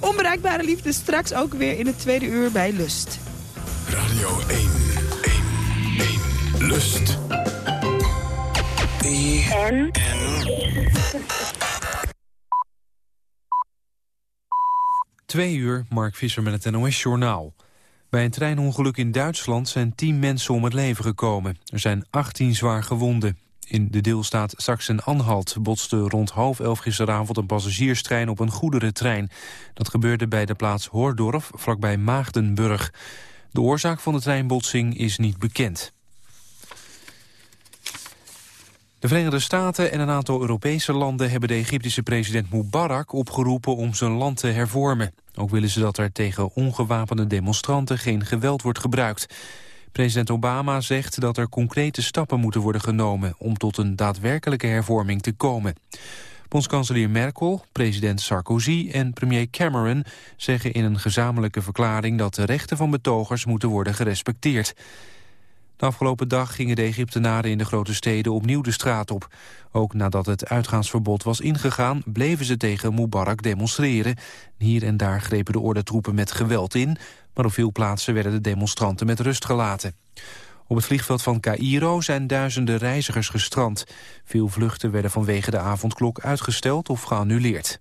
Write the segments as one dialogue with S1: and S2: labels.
S1: Onbereikbare liefde straks ook weer in het tweede uur bij Lust.
S2: Radio 1, 1, 1, Lust.
S3: En?
S4: Twee uur, Mark Visser met het NOS-journaal. Bij een treinongeluk in Duitsland zijn tien mensen om het leven gekomen. Er zijn 18 zwaar gewonden. In de deelstaat Sachsen-Anhalt botste rond half elf gisteravond een passagierstrein op een goederentrein. Dat gebeurde bij de plaats Hoordorf, vlakbij Maagdenburg. De oorzaak van de treinbotsing is niet bekend. De Verenigde Staten en een aantal Europese landen hebben de Egyptische president Mubarak opgeroepen om zijn land te hervormen. Ook willen ze dat er tegen ongewapende demonstranten geen geweld wordt gebruikt. President Obama zegt dat er concrete stappen moeten worden genomen om tot een daadwerkelijke hervorming te komen. Bondskanselier Merkel, president Sarkozy en premier Cameron zeggen in een gezamenlijke verklaring dat de rechten van betogers moeten worden gerespecteerd. De afgelopen dag gingen de Egyptenaren in de grote steden opnieuw de straat op. Ook nadat het uitgaansverbod was ingegaan, bleven ze tegen Mubarak demonstreren. Hier en daar grepen de ordentroepen met geweld in, maar op veel plaatsen werden de demonstranten met rust gelaten. Op het vliegveld van Cairo zijn duizenden reizigers gestrand. Veel vluchten werden vanwege de avondklok uitgesteld of geannuleerd.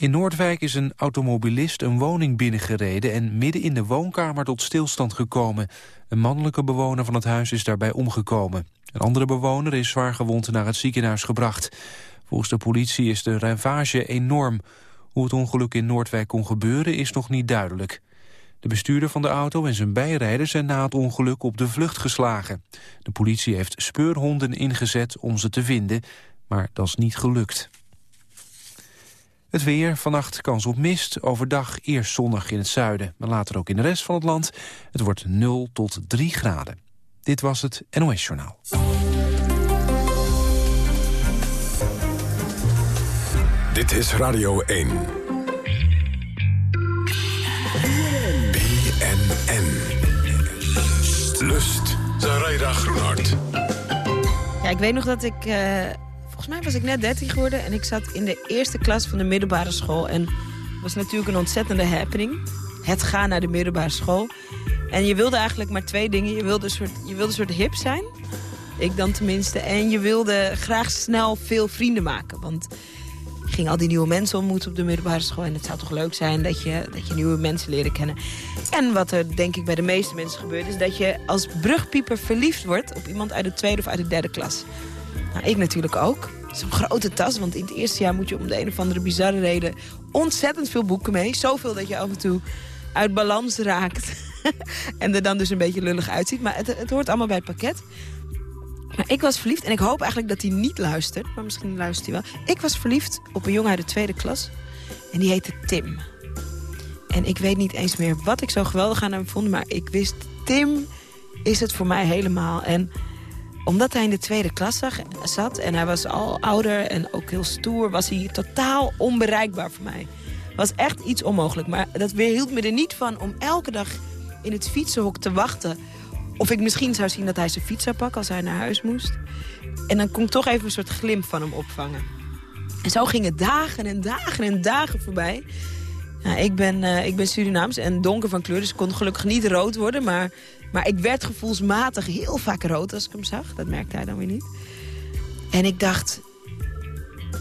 S4: In Noordwijk is een automobilist een woning binnengereden... en midden in de woonkamer tot stilstand gekomen. Een mannelijke bewoner van het huis is daarbij omgekomen. Een andere bewoner is zwaar gewond naar het ziekenhuis gebracht. Volgens de politie is de ravage enorm. Hoe het ongeluk in Noordwijk kon gebeuren is nog niet duidelijk. De bestuurder van de auto en zijn bijrijder zijn na het ongeluk op de vlucht geslagen. De politie heeft speurhonden ingezet om ze te vinden, maar dat is niet gelukt. Het weer, vannacht kans op mist, overdag eerst zonnig in het zuiden... maar later ook in de rest van het land. Het wordt 0 tot 3 graden. Dit was het NOS Journaal.
S2: Dit is Radio 1. BNN. Lust. Zaraida Groenhart.
S1: Ja, ik weet nog dat ik... Uh, volgens mij was ik net 13 geworden... en ik zat in de eerste klas van de middelbare school. En was natuurlijk een ontzettende happening. Het gaan naar de middelbare school. En je wilde eigenlijk maar twee dingen. Je wilde een soort, je wilde een soort hip zijn. Ik dan tenminste. En je wilde graag snel veel vrienden maken. Want je ging al die nieuwe mensen ontmoeten op de middelbare school. En het zou toch leuk zijn dat je, dat je nieuwe mensen leren kennen. En wat er denk ik bij de meeste mensen gebeurt... is dat je als brugpieper verliefd wordt op iemand uit de tweede of uit de derde klas. Nou, ik natuurlijk ook. Zo'n grote tas, want in het eerste jaar moet je om de een of andere bizarre reden... ontzettend veel boeken mee. Zoveel dat je af en toe uit balans raakt. en er dan dus een beetje lullig uitziet. Maar het, het hoort allemaal bij het pakket. Maar ik was verliefd en ik hoop eigenlijk dat hij niet luistert. Maar misschien luistert hij wel. Ik was verliefd op een jongen uit de tweede klas. En die heette Tim. En ik weet niet eens meer wat ik zo geweldig aan hem vond. Maar ik wist, Tim is het voor mij helemaal. En omdat hij in de tweede klas zat en hij was al ouder en ook heel stoer... was hij totaal onbereikbaar voor mij. was echt iets onmogelijk. Maar dat weerhield me er niet van om elke dag in het fietsenhok te wachten... of ik misschien zou zien dat hij zijn fiets zou pakken als hij naar huis moest. En dan kon ik toch even een soort glimp van hem opvangen. En zo gingen dagen en dagen en dagen voorbij. Ik, ben, uh, ik ben Surinaams en donker van kleur, dus ik kon gelukkig niet rood worden. Maar, maar ik werd gevoelsmatig heel vaak rood als ik hem zag. Dat merkte hij dan weer niet. En ik dacht,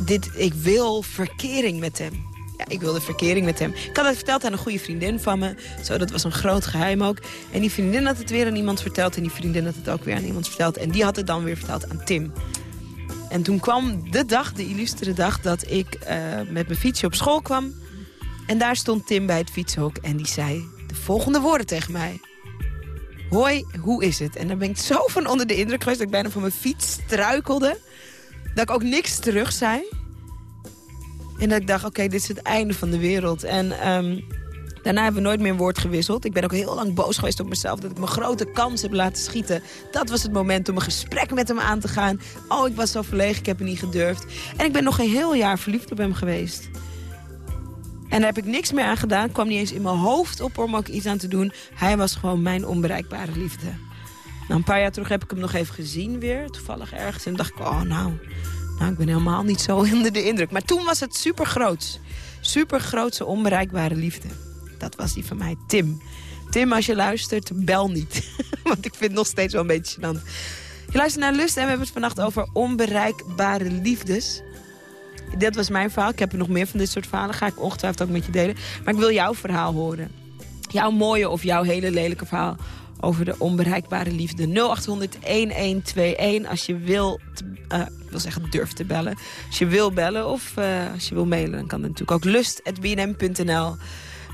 S1: dit, ik wil verkering met hem. Ja, ik wilde verkering met hem. Ik had het verteld aan een goede vriendin van me. Zo, dat was een groot geheim ook. En die vriendin had het weer aan iemand verteld. En die vriendin had het ook weer aan iemand verteld. En die had het dan weer verteld aan Tim. En toen kwam de dag, de illustere dag... dat ik uh, met mijn fietsje op school kwam. En daar stond Tim bij het fietshok. En die zei de volgende woorden tegen mij. Hoi, hoe is het? En dan ben ik zo van onder de indruk geweest... dat ik bijna van mijn fiets struikelde. Dat ik ook niks terug zei. En dat ik dacht, oké, dit is het einde van de wereld. En um, daarna hebben we nooit meer woord gewisseld. Ik ben ook heel lang boos geweest op mezelf... dat ik mijn grote kans heb laten schieten. Dat was het moment om een gesprek met hem aan te gaan. Oh, ik was zo verlegen, ik heb het niet gedurfd. En ik ben nog een heel jaar verliefd op hem geweest. En daar heb ik niks meer aan gedaan. Kwam niet eens in mijn hoofd op om ook iets aan te doen. Hij was gewoon mijn onbereikbare liefde. Nou, een paar jaar terug heb ik hem nog even gezien weer. Toevallig ergens. En dacht ik, oh nou,
S5: Nou, ik ben helemaal niet zo onder de indruk. Maar toen was het super grootse, onbereikbare liefde. Dat was die van mij, Tim. Tim, als je luistert, bel niet. Want ik vind het nog steeds wel een beetje gênant. Je luistert naar Lust en we hebben het vannacht over onbereikbare liefdes. Dit was mijn verhaal. Ik heb er nog meer van dit soort verhalen. Ga ik ongetwijfeld ook met je delen. Maar ik wil jouw verhaal horen. Jouw mooie of jouw hele lelijke verhaal over de onbereikbare liefde. 0800-1121 als je wil, uh, wil zeggen durf te bellen. Als je wil bellen of uh, als je wil mailen, dan kan het natuurlijk ook lust.bnm.nl.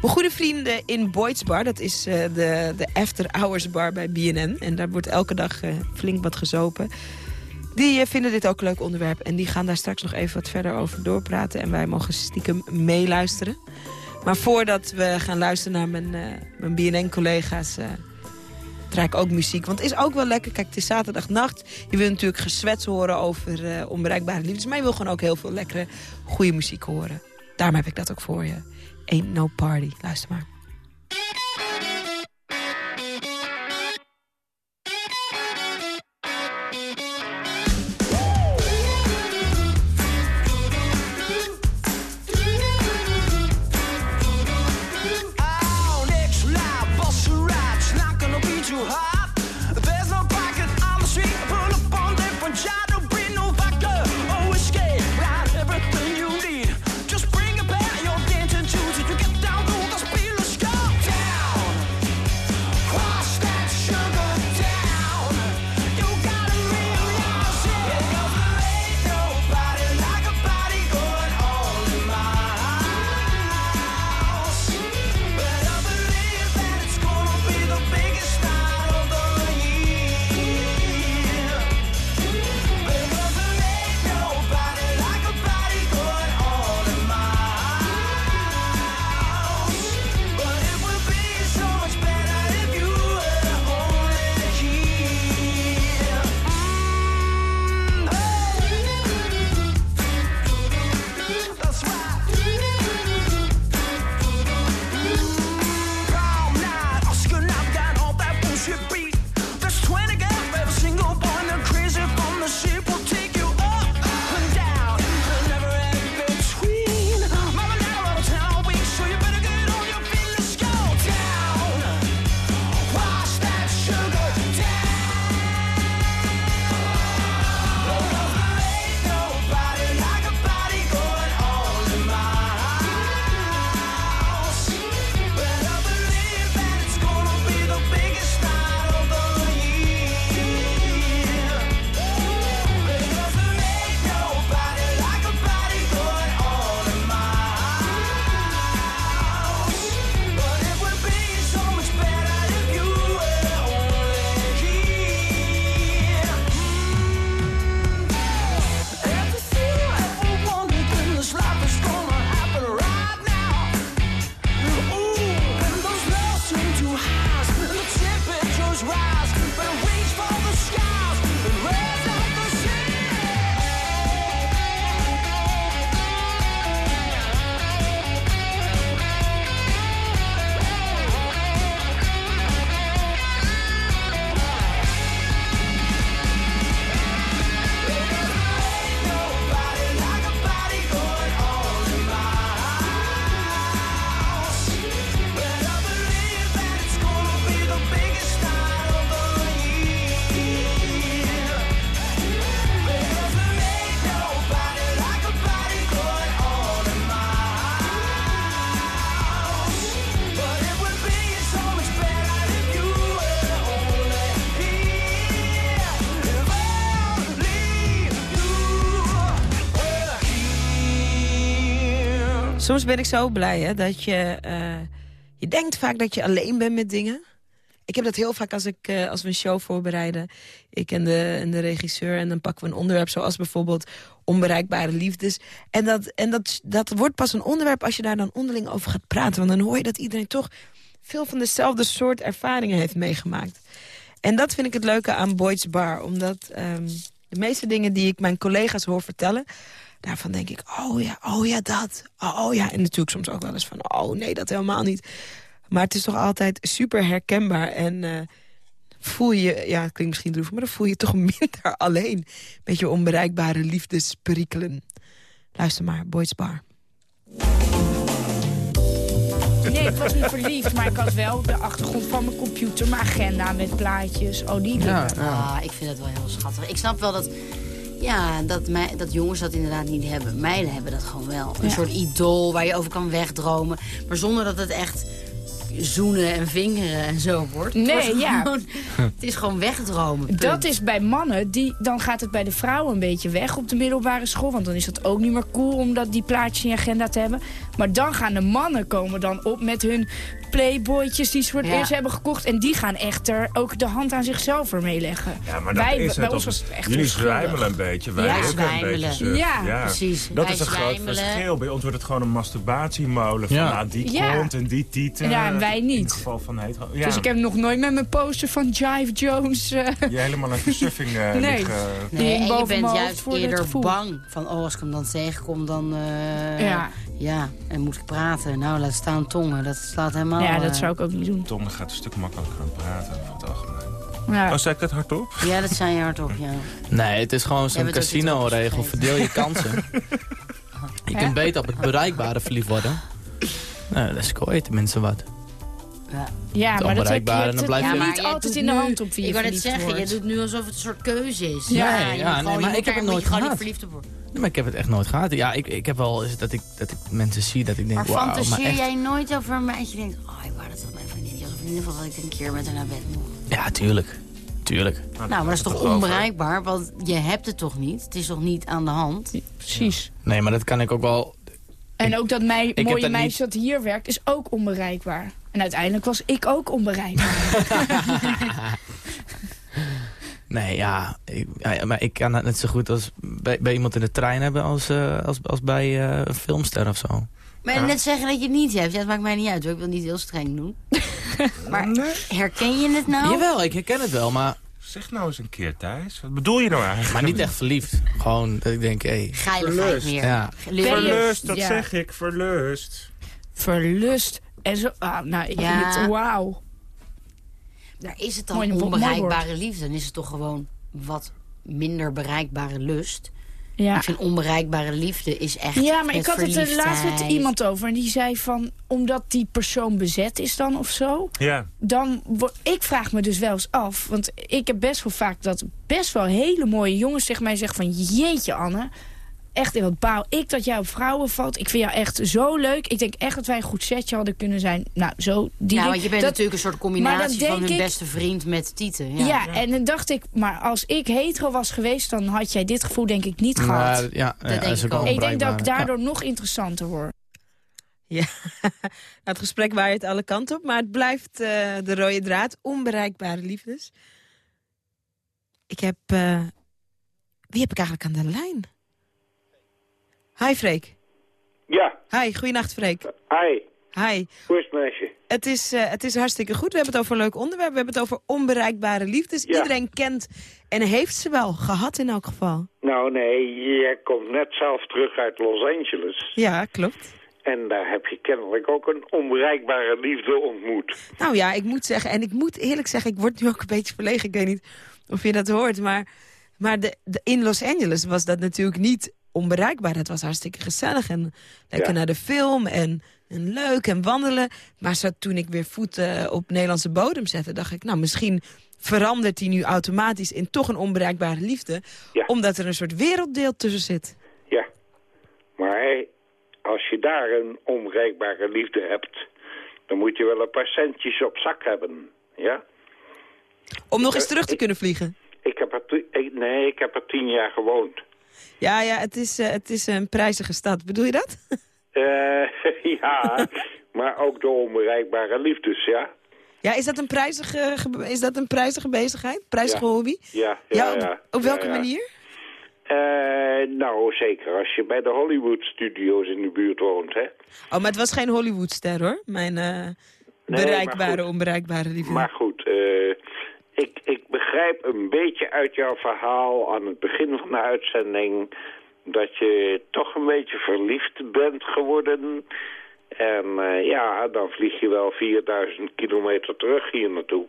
S5: Mijn goede vrienden in Boyd's Bar, dat is uh, de, de after hours bar bij BNN. En daar wordt elke dag flink wat gezopen. Die vinden dit ook een leuk onderwerp. En die gaan daar straks nog even wat verder over doorpraten. En wij mogen stiekem meeluisteren. Maar voordat we gaan luisteren naar mijn, mijn BNN-collega's draai ik ook muziek. Want het is ook wel lekker. Kijk, het is zaterdagnacht. Je wil natuurlijk gezwets horen over uh, onbereikbare liefdes. Maar je wil gewoon ook heel veel lekkere, goede muziek horen. Daarom heb ik dat ook voor je. Ain't No Party. Luister maar. Soms ben ik zo blij hè, dat je... Uh, je denkt vaak dat je alleen bent met dingen. Ik heb dat heel vaak als, ik, uh, als we een show voorbereiden. Ik en de, en de regisseur. En dan pakken we een onderwerp zoals bijvoorbeeld onbereikbare liefdes. En, dat, en dat, dat wordt pas een onderwerp als je daar dan onderling over gaat praten. Want dan hoor je dat iedereen toch veel van dezelfde soort ervaringen heeft meegemaakt. En dat vind ik het leuke aan Boyd's Bar. Omdat um, de meeste dingen die ik mijn collega's hoor vertellen daarvan denk ik, oh ja, oh ja, dat. Oh ja, en natuurlijk soms ook wel eens van, oh nee, dat helemaal niet. Maar het is toch altijd super herkenbaar. En uh,
S1: voel je, ja, het klinkt misschien droevig... maar dan voel je toch minder alleen. Beetje onbereikbare liefdesperikelen. Luister maar, Boys Bar.
S3: Nee, ik was niet verliefd, maar ik had wel de achtergrond van mijn computer, mijn agenda met plaatjes, oh die dingen.
S6: Ja,
S7: Ah, ik vind het wel heel schattig. Ik snap wel dat, ja, dat, mij, dat jongens dat inderdaad niet hebben. Meiden hebben dat gewoon wel. Een
S3: Ja.
S7: soort idool waar je over kan wegdromen. Maar zonder dat het echt zoenen en vingeren en zo wordt. Het
S3: Nee,
S7: wordt
S3: ja.
S7: gewoon- het is gewoon wegdromen. punt.
S3: Dat is bij mannen, die, dan gaat het bij de vrouwen een beetje weg op de middelbare school. Want dan is het ook niet meer cool om dat, die plaatjes in je agenda te hebben. Maar dan gaan de mannen komen dan op met hun playboytjes die ze voor het
S7: Ja.
S3: eerst hebben gekocht. En die gaan echter ook de hand aan zichzelf ermee leggen.
S6: Ja, maar dat
S3: Wij-
S6: is
S3: bij ons
S6: Of-
S3: was het echt
S6: Jullie zwijmelen een beetje, wij
S3: Ja,
S6: ook een beetje.
S3: Ja,
S7: precies.
S6: Dat
S7: Wij
S6: is een groot verschil. Bij ons wordt het gewoon een masturbatiemolen. Van
S8: Ja.
S6: nou, die
S3: Ja.
S6: komt en die tieten.
S3: Ja, en wij
S6: In
S3: niet.
S6: het geval van
S3: Dus ik heb nog nooit met mijn poster van Jive Jones... eh,
S6: je helemaal naar de surfing eh,
S3: Nee.
S6: liggen.
S3: Die
S7: Nee,
S3: hing
S7: en je
S3: boven
S7: bent
S3: mijn hoofd
S7: juist
S3: voor het
S7: eerder bang van, oh, als ik hem dan tegenkom, dan... eh,
S3: Ja.
S7: Ja, en moet ik praten. Nou, laat staan tongen. Dat slaat helemaal...
S3: ja,
S7: eh,
S3: dat zou ik ook niet doen.
S6: Tom gaat een stuk makkelijker aan praten over het algemeen.
S3: Ja.
S6: Oh, zei ik dat hardop?
S7: Ja, dat zijn je hardop, ja.
S8: Nee, het is gewoon zo'n casino-regel. Verdeel je kansen. je kunt beter op het bereikbare verliefd worden. Nou, dan scoor je tenminste wat.
S7: Ja.
S3: Ja,
S8: Het
S3: maar dat heb je, het
S8: dan blijf
S3: heb
S8: je-
S3: niet altijd in de hand op wie je
S7: Ik net
S3: verliefd
S7: zeggen, je doet nu alsof het een soort keuze is.
S8: Ja,
S7: moet
S8: nee, maar
S7: moet
S8: ik heb het
S7: moet
S8: nooit
S7: gewoon niet
S8: gehad.
S7: verliefd op worden.
S8: Nee, maar ik heb het echt nooit gehad. Ja, ik, ik heb wel eens dat ik, dat ik mensen zie dat ik denk,
S7: Maar
S8: wauw, maar
S7: fantaseer
S8: echt...
S7: jij nooit over een meisje die denkt... Oh, ik wou dat dat mijn vriendin was. Of in ieder geval dat ik een keer met haar naar bed mocht.
S8: Ja, tuurlijk. Tuurlijk.
S7: Nou, maar dat is toch onbereikbaar? Want je hebt het toch niet? Het is toch niet aan de hand?
S3: Precies.
S8: Nee, maar dat kan ik ook wel...
S3: En ook dat mijn
S8: heb
S3: mooie meisje dat hier werkt, is ook onbereikbaar. En uiteindelijk was ik ook onbereikbaar.
S8: Nee, ja, ik, ja, maar ik kan het net zo goed als bij, bij iemand in de trein hebben als, eh, als, als bij eh, een filmster of zo.
S7: Maar net zeggen dat je het niet hebt, ja, dat maakt mij niet uit. Hoor. Ik wil niet heel streng doen. maar herken je het nou?
S8: Jawel, ik herken het wel, maar,
S6: Zeg nou eens een keer, Thijs. Wat bedoel je nou eigenlijk?
S8: maar niet echt verliefd. Gewoon dat ik denk, hé, hey,
S7: Geiligheid
S6: Verlust.
S7: meer.
S8: ja.
S6: Verlust, dat
S3: Ja.
S6: zeg ik. Verlust.
S3: Verlust. En zo, ah, nou, ik
S7: Ja.
S3: vind het, wauw.
S7: Daar is het dan
S3: mooi
S7: onbereikbare liefde. Dan is het toch gewoon wat minder bereikbare lust.
S3: Ja.
S7: Ik vind onbereikbare liefde is echt
S3: Ja, maar ik had het er laatst met iemand over. En die zei van, omdat die persoon bezet is dan of zo...
S6: Ja.
S3: dan ik vraag me dus wel eens af. Want ik heb best wel vaak dat best wel hele mooie jongens tegen mij zeggen van... jeetje Anne, echt wat baal ik dat jij op vrouwen valt. Ik vind jou echt zo leuk. Ik denk echt dat wij een goed setje hadden kunnen zijn. Nou, zo... Die
S7: Ja, want je bent
S3: dat-
S7: natuurlijk een soort combinatie van hun
S3: ik-
S7: beste vriend met Tieten.
S3: Ja,
S7: Ja.
S3: en dan dacht ik, maar als ik hetero was geweest... dan had jij dit gevoel denk ik niet gehad.
S8: Maar, ja, ja,
S7: denk
S8: is
S7: ik ook.
S3: ik denk dat ik daardoor nog interessanter word.
S1: Ja, het gesprek waait alle kanten op, maar het blijft eh, de rode draad. Onbereikbare liefdes. Ik heb... eh, wie heb ik eigenlijk aan de lijn? Hi Freek.
S9: Ja,
S1: Hi, goeienacht Freek.
S9: hi.
S1: Hi.
S9: Hoe is het meisje?
S1: Het is, eh, het is hartstikke goed. We hebben het over een leuk onderwerp. We hebben het over onbereikbare liefdes.
S9: Ja.
S1: Iedereen kent en heeft ze wel. Gehad in elk geval.
S9: Nou nee, jij komt net zelf terug uit Los Angeles.
S1: Ja, klopt.
S9: En daar heb je kennelijk ook een onbereikbare liefde ontmoet.
S1: Nou ja, ik moet zeggen, en ik moet eerlijk zeggen, ik word nu ook een beetje verlegen. Ik weet niet of je dat hoort, maar, maar de, de, in Los Angeles was dat natuurlijk niet onbereikbaar. Het was hartstikke gezellig en lekker
S9: Ja.
S1: naar de film en, en leuk en wandelen. Maar zo, toen ik weer voeten op Nederlandse bodem zette, dacht ik, nou misschien verandert die nu automatisch in toch een onbereikbare liefde.
S9: Ja.
S1: Omdat er een soort werelddeel tussen zit.
S9: Ja. Maar als je daar een onbereikbare liefde hebt... dan moet je wel een paar centjes op zak hebben. Ja?
S1: Om nog eens terug te kunnen vliegen.
S9: Ik heb er, nee, ik heb er tien jaar gewoond.
S1: Ja, ja, het is, eh, het is een prijzige stad. Bedoel je dat?
S9: Eh, ja, maar ook de onbereikbare liefdes, ja?
S1: Ja, is dat een prijzige, ge- is dat een prijzige bezigheid? Prijzige
S9: Ja.
S1: hobby?
S9: Ja, ja,
S1: op,
S9: ja.
S1: op welke manier?
S9: Eh, nou, zeker. Als je bij de Hollywood Studios in de buurt woont, hè.
S1: Oh, maar het was geen Hollywoodster, hoor. Mijn bereikbare, onbereikbare liefde.
S9: Maar goed, ik, ik begrijp een beetje uit jouw verhaal aan het begin van de uitzending... dat je toch een beetje verliefd bent geworden. En eh, ja, dan vlieg je wel 4000 kilometer terug hier naartoe.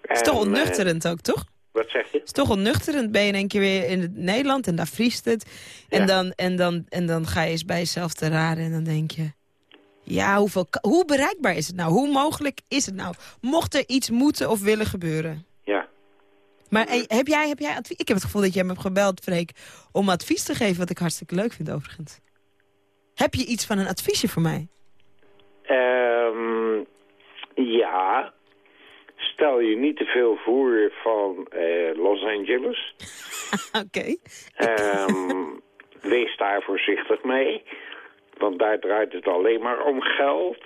S1: Het is toch
S9: En, eh,
S1: onnuchterend ook, toch?
S9: Wat zeg je?
S1: Het is toch onnuchterend. Ben je één keer weer in het Nederland en daar vriest het. En,
S9: Ja.
S1: dan, en, dan, en dan ga je eens bij jezelf te raden en dan denk je... Ja, hoeveel, hoe bereikbaar is het nou? Hoe mogelijk is het nou? Mocht er iets moeten of willen gebeuren? Maar eh, heb jij, heb jij advies? Ik heb het gevoel dat jij me hebt gebeld, Freek, om advies te geven... wat ik hartstikke leuk vind, overigens. Heb je iets van een adviesje voor mij?
S9: Ehm, ja. Stel je niet te veel voor van eh, Los Angeles.
S1: Oké.
S9: Ehm, wees daar voorzichtig mee. Want daar draait het alleen maar om geld.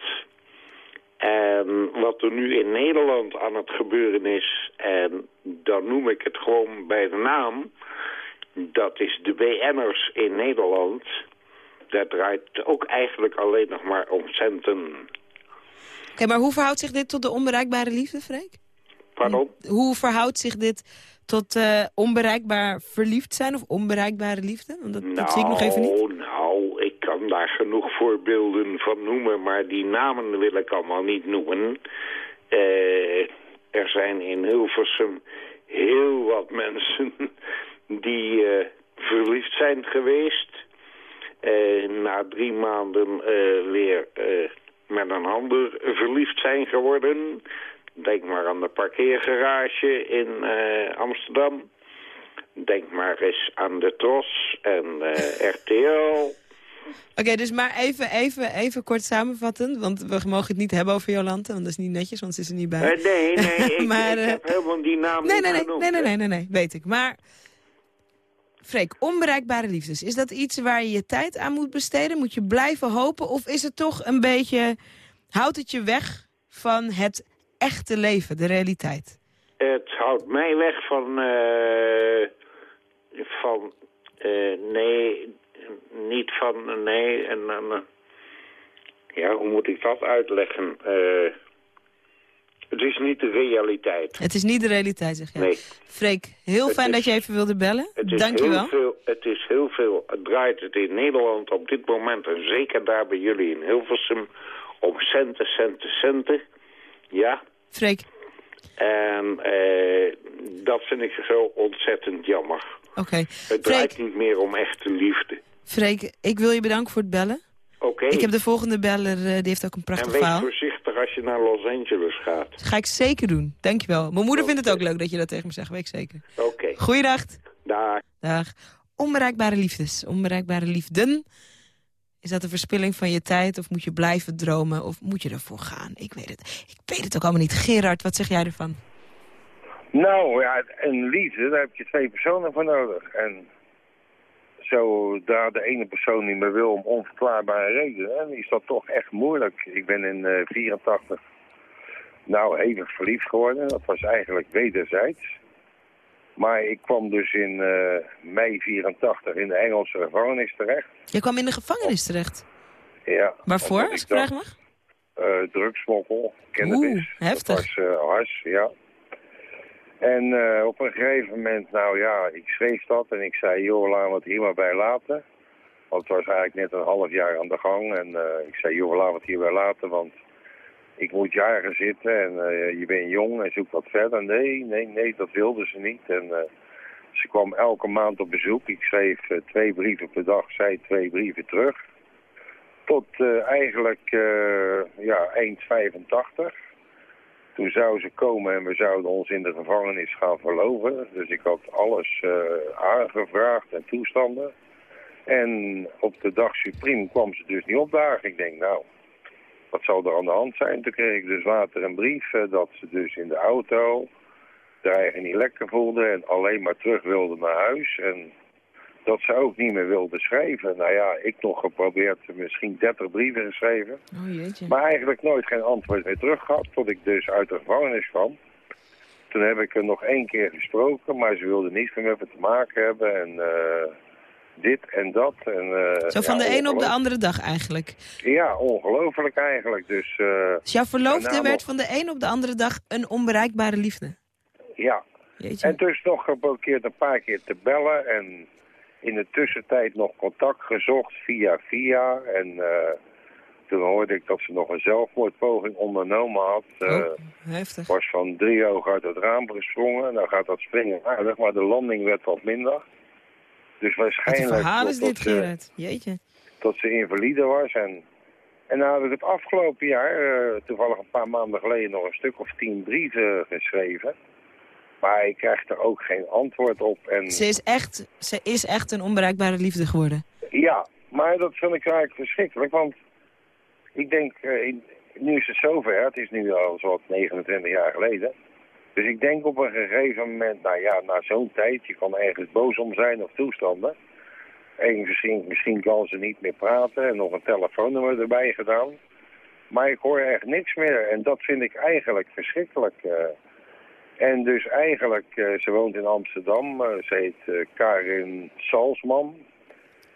S9: En wat er nu in Nederland aan het gebeuren is... en dan noem ik het gewoon bij de naam... dat is de BN'ers in Nederland... daar draait ook eigenlijk alleen nog maar om centen.
S1: Oké, maar hoe verhoudt zich dit tot de onbereikbare liefde, Freek?
S9: Pardon?
S1: Hoe verhoudt zich dit tot eh, onbereikbaar verliefd zijn of onbereikbare liefde? Want dat, dat zie ik nog even niet.
S9: Nou, kan genoeg voorbeelden van noemen, maar die namen wil ik allemaal niet noemen. Eh, er zijn in Hilversum heel wat mensen die eh, verliefd zijn geweest. Eh, na drie maanden weer met een ander verliefd zijn geworden. Denk maar aan de parkeergarage in Amsterdam. Denk maar eens aan de TROS en RTL.
S1: Oké, dus maar even, even, even kort samenvatten. Want we mogen het niet hebben over Jolante, want dat is niet netjes, want ze is er niet bij.
S9: Eh, nee, nee, ik,
S1: Maar,
S9: ik
S1: eh,
S9: heb helemaal die naam
S1: nee,
S9: niet
S1: nee, nee,
S9: genoemd,
S1: nee, nee, nee, nee, nee, weet ik. Maar, Freek, onbereikbare liefdes. Is dat iets waar je je tijd aan moet besteden? Moet je blijven hopen? Of is het toch een beetje... Houdt het je weg van het echte leven, de realiteit?
S9: Het houdt mij weg van... eh, van eh, nee, niet van... Nee, en dan... eh, ja, hoe moet ik dat uitleggen? Eh, het is niet de realiteit.
S1: Het is niet de realiteit, zeg jij.
S9: Nee.
S1: Freek, heel
S9: Het
S1: fijn
S9: is-
S1: dat je even wilde bellen.
S9: Het is
S1: Dank je
S9: heel
S1: wel.
S9: veel, het is heel veel, het draait het in Nederland op dit moment, en zeker daar bij jullie in Hilversum, om centen, centen, centen. Ja,
S1: Freek,
S9: en eh, dat vind ik zo ontzettend jammer.
S1: oké.
S9: Het
S1: Freek,
S9: draait niet meer om echte liefde.
S1: Freek, ik wil je bedanken voor het bellen.
S9: Oké,
S1: Ik heb de volgende beller, eh, die heeft ook een
S9: en
S1: prachtig
S9: wees
S1: verhaal.
S9: voorzichtig als je naar Los Angeles gaat.
S1: Dat ga ik zeker doen. Dankjewel. Mijn moeder vindt het ook leuk dat je dat tegen me zegt, weet ik zeker.
S9: Oké,
S1: Goeiedag.
S9: daar.
S1: Dag. Onbereikbare liefdes, onbereikbare liefden. Is dat een verspilling van je tijd of moet je blijven dromen of moet je ervoor gaan? Ik weet het. Ik weet het ook allemaal niet. Gerard, wat zeg jij ervan?
S10: Nou ja, een liefde, daar heb je twee personen voor nodig. En zodra de ene persoon niet meer wil om onverklaarbare redenen, is dat toch echt moeilijk. Ik ben in eh 84 nou hevig verliefd geworden. Dat was eigenlijk wederzijds. Maar ik kwam dus in eh, mei 84 in de Engelse gevangenis terecht.
S1: Je kwam in de gevangenis terecht.
S10: Ja,
S1: Waarvoor, als
S10: ik
S1: vraag mag?
S10: eh, drugsmokkel, cannabis.
S1: Oeh, heftig.
S10: Dat was hars, ja. En eh, op een gegeven moment, nou ja, ik schreef dat en ik zei, joh, laten we het hier maar bij laten. Want het was eigenlijk net een half jaar aan de gang. En eh, ik zei, joh, laten we het hierbij laten, want ik moet jaren zitten en eh, je bent jong en zoek wat verder. Nee, nee, nee, dat wilden ze niet. En ze kwam elke maand op bezoek. Ik schreef twee brieven per dag, zij twee brieven terug. Tot eigenlijk ja, eind 85. Toen zou ze komen en we zouden ons in de gevangenis gaan verloven. Dus ik had alles eh, aangevraagd en toestanden. En op de dag supreme kwam ze dus niet opdagen. Ik denk, nou, wat zal er aan de hand zijn? Toen kreeg ik dus later een brief eh, dat ze dus in de auto de eigen niet lekker voelde en alleen maar terug wilde naar huis. En dat ze ook niet meer wilde schrijven. Nou ja, ik nog geprobeerd, misschien 30 brieven geschreven.
S1: Oh jeetje.
S10: Maar eigenlijk nooit geen antwoord meer terug gehad, tot ik dus uit de gevangenis kwam. Toen heb ik er nog één keer gesproken, maar ze wilde niets meer met me te maken hebben. En eh, dit en dat. En, eh,
S1: Zo van
S10: ja,
S1: de ene op de andere dag eigenlijk.
S10: Ja, ongelooflijk eigenlijk. Dus eh,
S1: Dus jouw verloofde
S10: Daarna
S1: werd van de ene op de andere dag een onbereikbare liefde.
S10: ja.
S1: Jeetje.
S10: En dus nog geprobeerd een paar keer te bellen en in de tussentijd nog contact gezocht via via. En eh, toen hoorde ik dat ze nog een zelfmoordpoging ondernomen had. Uh,
S1: heftig.
S10: Was van drie ogen uit het raam gesprongen. Nou gaat dat springen aardig, maar de landing werd wat minder. Dus waarschijnlijk...
S1: Wat verhaal is dit, Gerard? Jeetje.
S10: Dat ze invalide was. En, en nou heb ik het afgelopen jaar, uh, toevallig een paar maanden geleden, nog een stuk of tien brieven geschreven. Maar ik krijg er ook geen antwoord op. En...
S1: Ze, is echt, ze is echt een onbereikbare liefde geworden.
S10: Ja, maar dat vind ik eigenlijk verschrikkelijk. Want ik denk, uh, nu is het zover. Het is nu al zo'n 29 jaar geleden. Dus ik denk op een gegeven moment, nou ja, na zo'n tijd, je kan ergens boos om zijn of toestanden. En misschien, misschien kan ze niet meer praten en nog een telefoonnummer erbij gedaan. Maar ik hoor echt niks meer en dat vind ik eigenlijk verschrikkelijk. Uh, en dus eigenlijk, uh, ze woont in Amsterdam, uh, ze heet Karin Salsman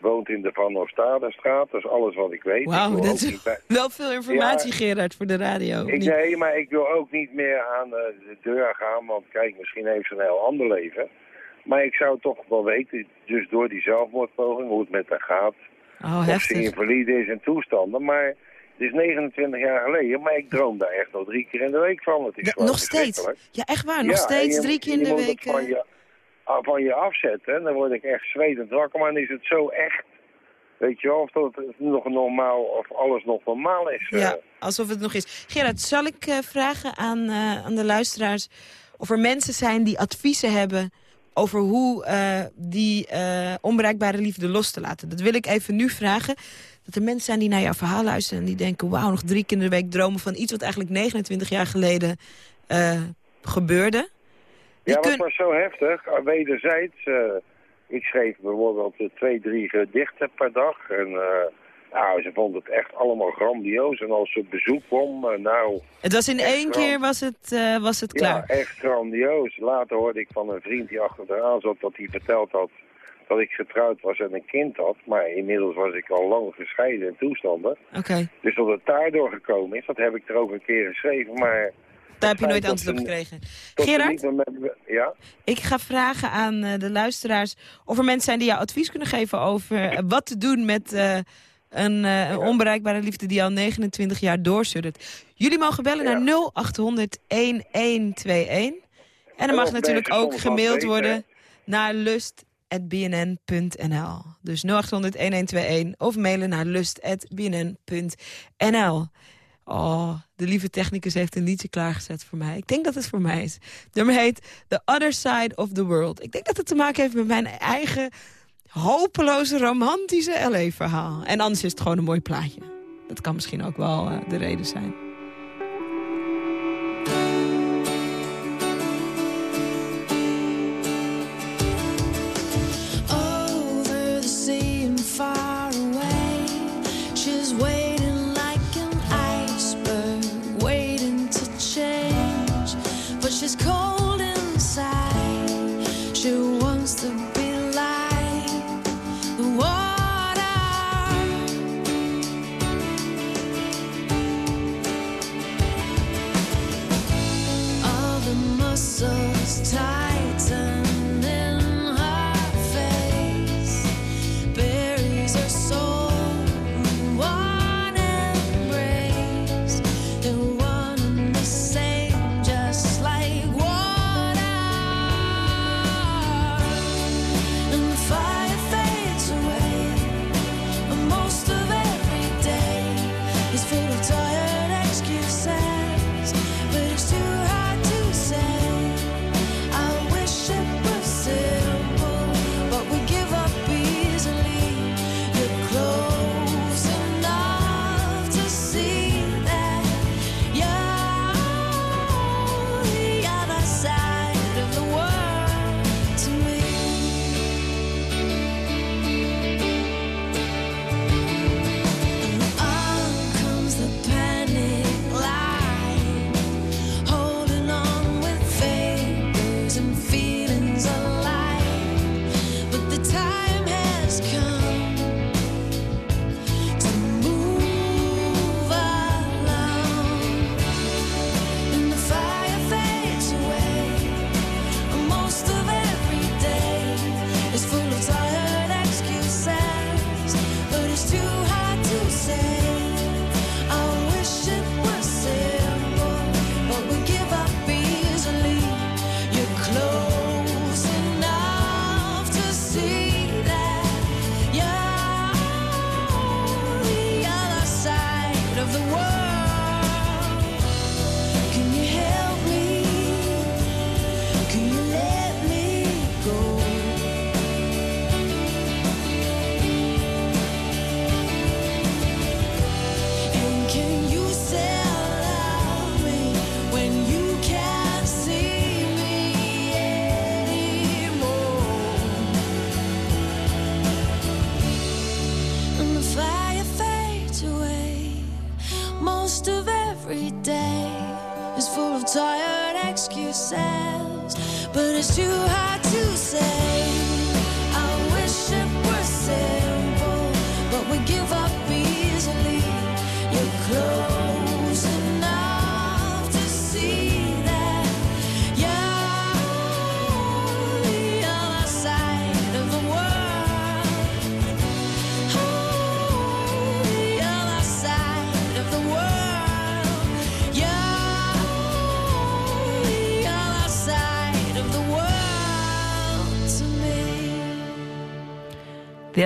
S10: woont in de Van Oostadestraat. Dat is alles wat ik weet.
S1: Wauw, dat is bij... wel veel informatie, ja, Gerard, voor de radio.
S10: Ik, nee, maar ik wil ook niet meer aan de deur gaan, want kijk, misschien heeft ze een heel ander leven. Maar ik zou toch wel weten, dus door die zelfmoordpoging, hoe het met haar gaat.
S1: Oh,
S10: of
S1: heftig.
S10: ze invalide is en toestanden. Maar het is 29 jaar geleden, maar ik droom daar echt nog drie keer in de week van. Het is
S1: ja, nog steeds? Ja, echt waar, nog
S10: ja,
S1: steeds
S10: je,
S1: drie keer in de week?
S10: Van je, van je afzetten, dan word ik echt zwetend wakker. Maar dan is het zo echt Weet je wel, of dat het nog normaal, of alles nog normaal is.
S1: Ja, alsof het nog is. Gerard, zal ik uh, vragen aan, uh, aan de luisteraars of er mensen zijn die adviezen hebben over hoe die onbereikbare liefde los te laten. Dat wil ik even nu vragen. Dat er mensen zijn die naar jouw verhaal luisteren en die denken... wauw, nog drie keer in de week dromen van iets wat eigenlijk 29 jaar geleden gebeurde.
S10: Die ja, kun... wat was zo heftig. Wederzijds... Ik schreef bijvoorbeeld twee, drie gedichten per dag. En uh, nou, ze vonden het echt allemaal grandioos. En als ze op bezoek kwam, nou...
S1: Het was in één keer was het, was het klaar?
S10: Ja, echt grandioos. Later hoorde ik van een vriend die achter de aan zat... dat hij verteld had dat ik getrouwd was en een kind had. Maar inmiddels was ik al lang gescheiden in toestanden.
S1: Oké. Okay.
S10: Dus dat het daardoor gekomen is, dat heb ik er ook een keer geschreven. Maar
S1: daar heb je nooit antwoord op gekregen. Gerard,
S10: ja?
S1: ik ga vragen aan uh, de luisteraars... of er mensen zijn die jou advies kunnen geven over uh, wat te doen met uh, een, onbereikbare liefde die al 29 jaar doorsuddert. Jullie mogen bellen ja. naar 0800-1121. En er mag natuurlijk ook gemaild worden naar lust.bnn.nl. Dus 0800-1121 of mailen naar lust.bnn.nl. Oh, de lieve technicus heeft een liedje klaargezet voor mij. Ik denk dat het voor mij is. Het nummer heet The Other Side of the World. Ik denk dat het te maken heeft met mijn eigen hopeloze romantische LA-verhaal. En anders is het gewoon een mooi plaatje. Dat kan misschien ook wel uh, de reden zijn.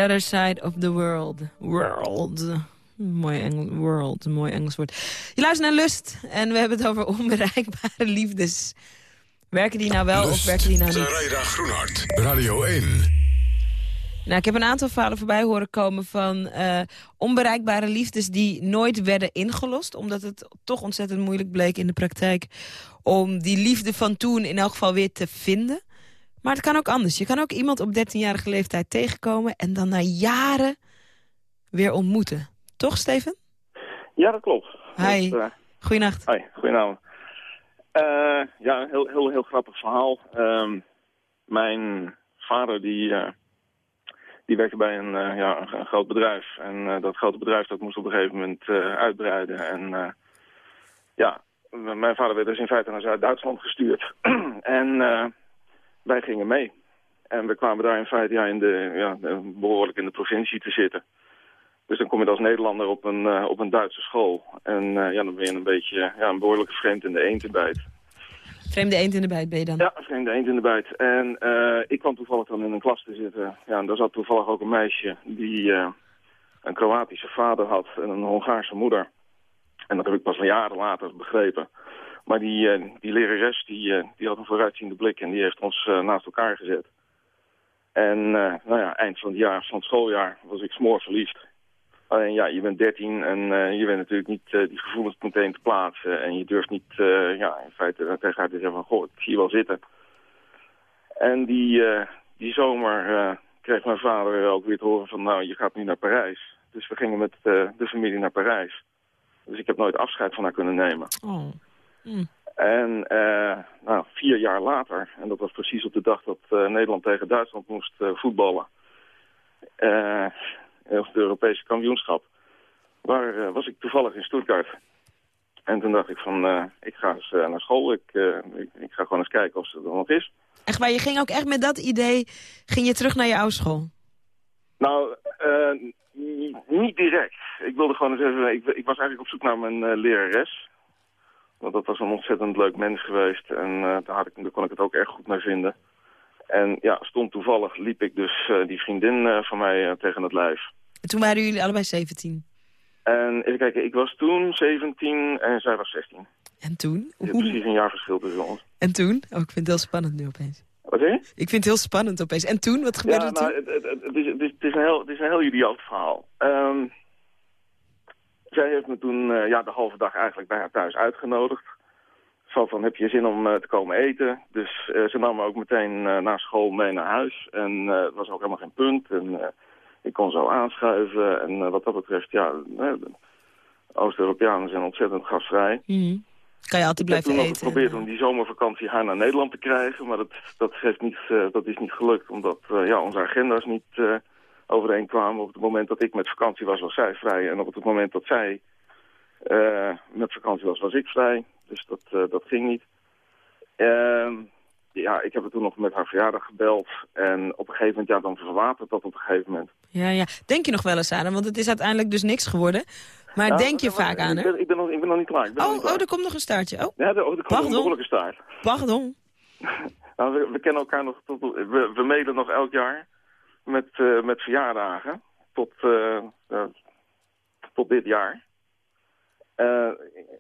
S5: The other side of the world. World.
S1: Mooi Engels, world, een mooi Engels woord. Je luistert naar Lust en we hebben het over onbereikbare liefdes. Werken die nou wel of werken die nou niet?
S2: Zaraida Groenhart. Radio 1.
S1: Nou, ik heb een aantal verhalen voorbij horen komen van eh, onbereikbare liefdes die nooit werden ingelost. Omdat het toch ontzettend moeilijk bleek in de praktijk om die liefde van toen in elk geval weer te vinden. Maar het kan ook anders. Je kan ook iemand op 13-jarige leeftijd tegenkomen en dan na jaren weer ontmoeten. Toch, Steven?
S11: Ja, dat klopt.
S1: Hi.
S11: Dat, eh,
S1: Goeienacht.
S11: Hoi, goedenavond. Eh, ja, een heel, heel, heel grappig verhaal. Ehm, mijn vader die, eh, die werkte bij een, ja, een, een groot bedrijf. En dat grote bedrijf dat moest op een gegeven moment uitbreiden. En ja, mijn vader werd dus in feite naar Zuid-Duitsland gestuurd. en wij gingen mee. En we kwamen daar in feite ja, in de, ja, behoorlijk in de provincie te zitten. Dus dan kom je als Nederlander op een, eh, op een Duitse school. En eh, ja, dan ben je een beetje ja, een behoorlijke vreemd in de eend
S1: Vreemde eend in de bijt ben je dan?
S11: Ja, een vreemde eend in de bijt. En eh, ik kwam toevallig dan in een klas te zitten. Ja, en daar zat toevallig ook een meisje die een Kroatische vader had en een Hongaarse moeder. En dat heb ik pas jaren later begrepen. Maar die, eh, die lerares die, eh, die had een vooruitziende blik en die heeft ons eh, naast elkaar gezet. En nou ja, eind van het jaar, van het schooljaar, was ik smoor verliefd. Alleen ja, je bent 13 en je bent natuurlijk niet die gevoelens meteen te plaatsen. En je durft niet, ja, in feite tegen haar te zeggen van, goh, ik zie je wel zitten. En die, die zomer kreeg mijn vader ook weer te horen van, nou, je gaat nu naar Parijs. Dus we gingen met de familie naar Parijs. Dus ik heb nooit afscheid van haar kunnen nemen.
S1: Oh. Hm.
S11: En eh, nou, vier jaar later, en dat was precies op de dag dat eh, Nederland tegen Duitsland moest eh, voetballen, of het Europese kampioenschap, waar was ik toevallig in Stuttgart. En toen dacht ik van, ik ga eens naar school, ik, ik, ik ga gewoon eens kijken of ze er nog is.
S1: Echt waar, je ging ook echt met dat idee, ging je terug naar je oude school?
S11: Nou, niet direct. Ik wilde gewoon eens even... Ik, ik was eigenlijk op zoek naar mijn lerares. Want dat was een ontzettend leuk mens geweest. En eh, daar, had ik, daar kon ik het ook erg goed mee vinden. En ja, stond toevallig, liep ik dus eh, die vriendin eh, van mij tegen het lijf.
S1: En toen waren jullie allebei 17.
S11: En even kijken, ik was toen 17 en zij was 16.
S1: En toen?
S11: Er precies een jaar verschil tussen ons.
S1: En toen? Oh, ik vind het heel spannend nu opeens.
S11: Wat zeg je?
S1: Ik vind het heel spannend opeens. En toen? Wat gebeurde
S11: Ja,
S1: er toen?
S11: nou, het, het, het, het is, het, is, is een heel, het is een heel idioot verhaal. Ehm, zij heeft me toen eh, ja, de halve dag eigenlijk bij haar thuis uitgenodigd. Zo van, heb je zin om eh, te komen eten? Dus eh, ze nam me ook meteen naar school mee naar huis. En het was ook helemaal geen punt. En ik kon zo aanschuiven. En wat dat betreft, ja, Oost-Europeanen zijn ontzettend gastvrij.
S1: Mhm. Kan je altijd
S11: Ik heb
S1: blijven
S11: toen
S1: eten.
S11: geprobeerd om die zomervakantie haar naar Nederland te krijgen. Maar dat, dat, heeft niet, dat is niet gelukt, omdat ja, onze agenda's niet overeenkwamen. Op het moment dat ik met vakantie was, was zij vrij. En op het moment dat zij eh, met vakantie was, was ik vrij. Dus dat, eh, dat ging niet. Ehm, ja, ik heb er toen nog met haar verjaardag gebeld. En op een gegeven moment, ja, dan verwatert dat op een gegeven moment.
S1: Ja, ja. Denk je nog wel eens aan hem? Want het is uiteindelijk dus niks geworden. Maar
S11: Ja,
S1: denk je
S11: maar-
S1: vaak aan
S11: ik ben, ik, ben nog, ik ben nog niet klaar. Ik ben nog
S1: Oh,
S11: niet klaar.
S1: oh, er komt nog een staartje. Oh,
S11: Ja, er, er komt een
S1: Pardon?
S11: behoorlijke staart.
S1: pardon.
S11: Nou, we, we kennen elkaar nog tot, we, we mailen nog elk jaar met, eh, met verjaardagen tot, eh, eh, tot dit jaar. Eh,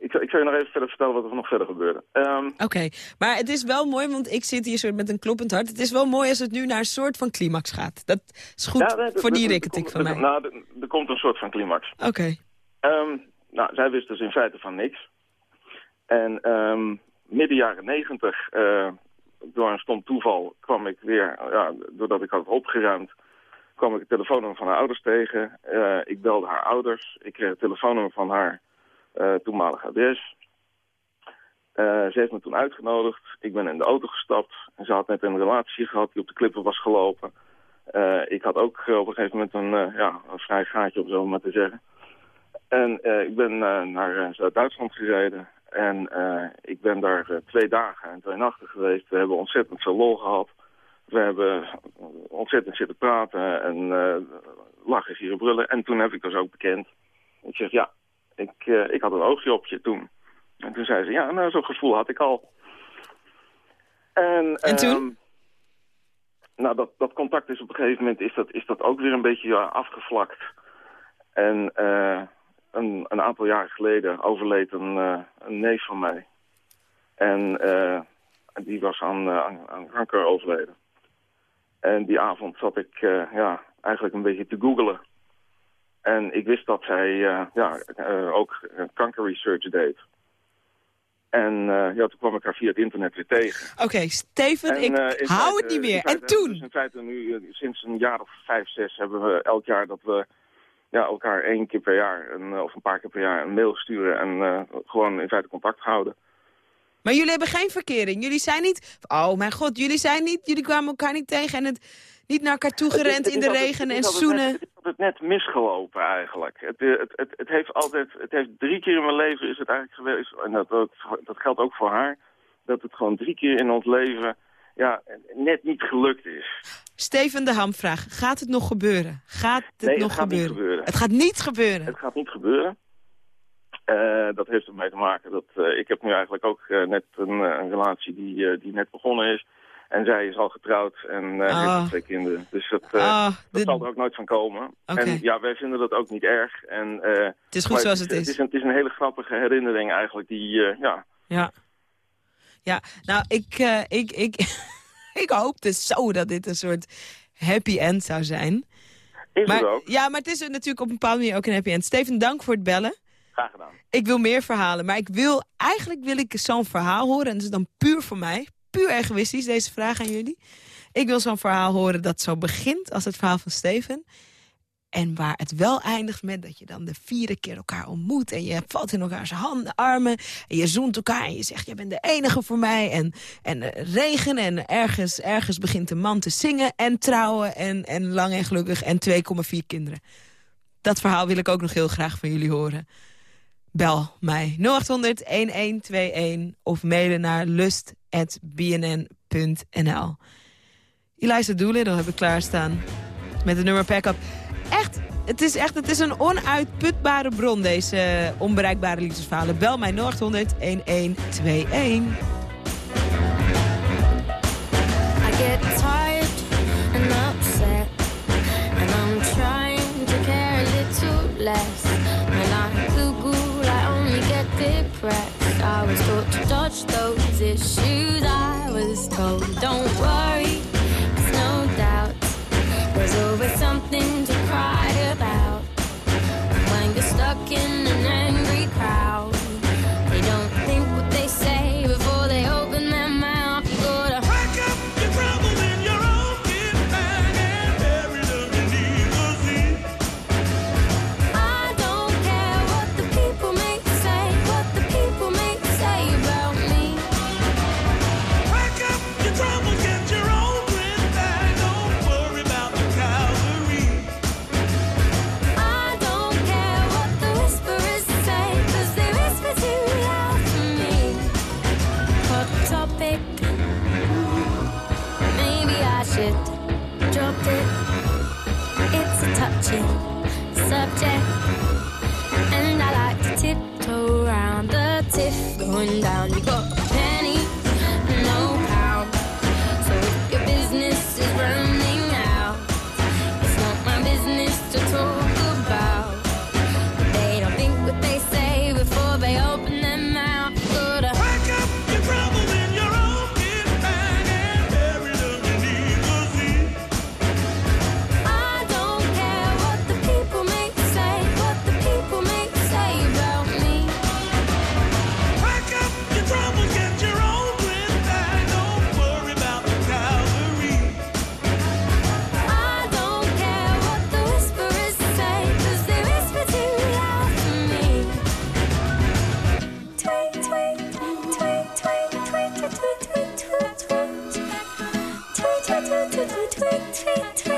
S11: ik, ik zal je nog even verder vertellen wat er nog verder gebeurde. Ehm,
S1: Oké, maar het is wel mooi, want ik zit hier soort met een kloppend hart. Het is wel mooi als het nu naar een soort van climax gaat. Dat is goed
S11: ja, nee,
S1: voor die
S11: er
S1: van mij.
S11: Nou, er, komt een soort van climax.
S1: Oké.
S11: Ehm, nou, zij wist dus in feite van niks. En ehm, midden jaren negentig, door een stom toeval, kwam ik weer, ja, doordat ik had opgeruimd, kwam ik het telefoonnummer van haar ouders tegen. Eh, ik belde haar ouders. Ik kreeg het telefoonnummer van haar eh, toenmalig adres. Eh, ze heeft me toen uitgenodigd. Ik ben in de auto gestapt. En ze had net een relatie gehad die op de klippen was gelopen. Ik had ook op een gegeven moment een, ja, een vrij gaatje, om zo maar te zeggen. En ik ben naar Zuid-Duitsland gereden. En eh, ik ben daar eh, twee dagen en twee nachten geweest. We hebben ontzettend veel lol gehad. We hebben ontzettend zitten praten en eh, lachen, hier brullen. En toen heb ik dus ook bekend. Ik zeg, ja, ik, ik had een oogje op je toen. En toen zei ze, ja, nou, zo'n gevoel had ik al. En,
S1: En toen?
S11: ehm, nou, dat, dat contact is op een gegeven moment is dat, is dat ook weer een beetje ja, afgevlakt. En eh, een, een aantal jaren geleden overleed een, eh, een neef van mij. En eh, die was aan, eh, aan, aan kanker overleden. En die avond zat ik ja, eigenlijk een beetje te googelen. En ik wist dat zij ja, ook kankerresearch deed. En ja, toen kwam ik haar via het internet weer tegen.
S1: Oké, Steven,
S11: En,
S1: ik hou
S11: feite-
S1: het niet meer. En toen?
S11: Dus in feite nu, sinds een jaar of vijf, zes, hebben we elk jaar dat we ja, elkaar één keer per jaar, een, eh, of een paar keer per jaar, een mail sturen en eh, gewoon in feite contact houden.
S1: Maar jullie hebben geen verkering. Jullie zijn niet... Oh mijn god, jullie zijn niet... Jullie kwamen elkaar niet tegen en het niet naar elkaar toe gerend
S11: Het is
S1: in de regen en zoenen.
S11: Het is altijd net misgelopen eigenlijk. Het, eh, het, het, het heeft altijd, het heeft drie keer in mijn leven is het eigenlijk geweest, en dat, dat, dat geldt ook voor haar, dat het gewoon drie keer in ons leven ja, net niet gelukt is.
S1: Steven de Hamvraag, gaat het nog gebeuren? Gaat het
S11: Nee, het
S1: nog
S11: gaat niet
S1: gebeuren?
S11: gebeuren.
S1: Het gaat niet gebeuren.
S11: Het gaat niet gebeuren. Eh, dat heeft ermee te maken dat eh, ik heb nu eigenlijk ook eh, net een, een relatie die, die net begonnen is. En zij is al getrouwd en heeft
S1: Ah.
S11: al twee kinderen. Dus dat,
S1: Ah,
S11: dat
S1: dit-
S11: zal er ook nooit van komen. En ja, wij vinden dat ook niet erg. En,
S1: Het is goed zoals het
S11: Het
S1: is.
S11: is een, het is een hele grappige herinnering eigenlijk die, ja...
S1: Ja. Ja, nou, ik, eh, ik, ik, ik hoopte zo dat dit een soort happy end zou zijn.
S11: Is
S1: maar,
S11: het ook.
S1: Ja, maar het is natuurlijk op een bepaalde manier ook een happy end. Steven, dank voor het bellen.
S11: Graag gedaan.
S1: Ik wil meer verhalen, maar ik wil, eigenlijk wil ik zo'n verhaal horen. En dat is dan puur voor mij, puur egoïstisch, deze vraag aan jullie. Ik wil zo'n verhaal horen dat zo begint als het verhaal van Steven. En waar het wel eindigt met dat je dan de vierde keer elkaar ontmoet. En je valt in elkaars handen, armen. En je zoent elkaar en je zegt, je bent de enige voor mij. En, en eh, regen en ergens, ergens begint een man te zingen en trouwen. En, en lang en gelukkig en 2,4 kinderen. Dat verhaal wil ik ook nog heel graag van jullie horen. Bel mij 0800-1121 of mailen naar lust.bnn.nl. Eliza Doolittle heb ik klaarstaan met het nummer Pack Up. Echt, het is echt het is een onuitputbare bron, deze onbereikbare liefdesverhalen. Bel mij 0800-1121.
S12: I get tired and upset, and I'm trying to care a little less. When I I only get depressed. I was taught to dodge those issues. I was told, don't worry, tweet, tweet,
S1: tweet.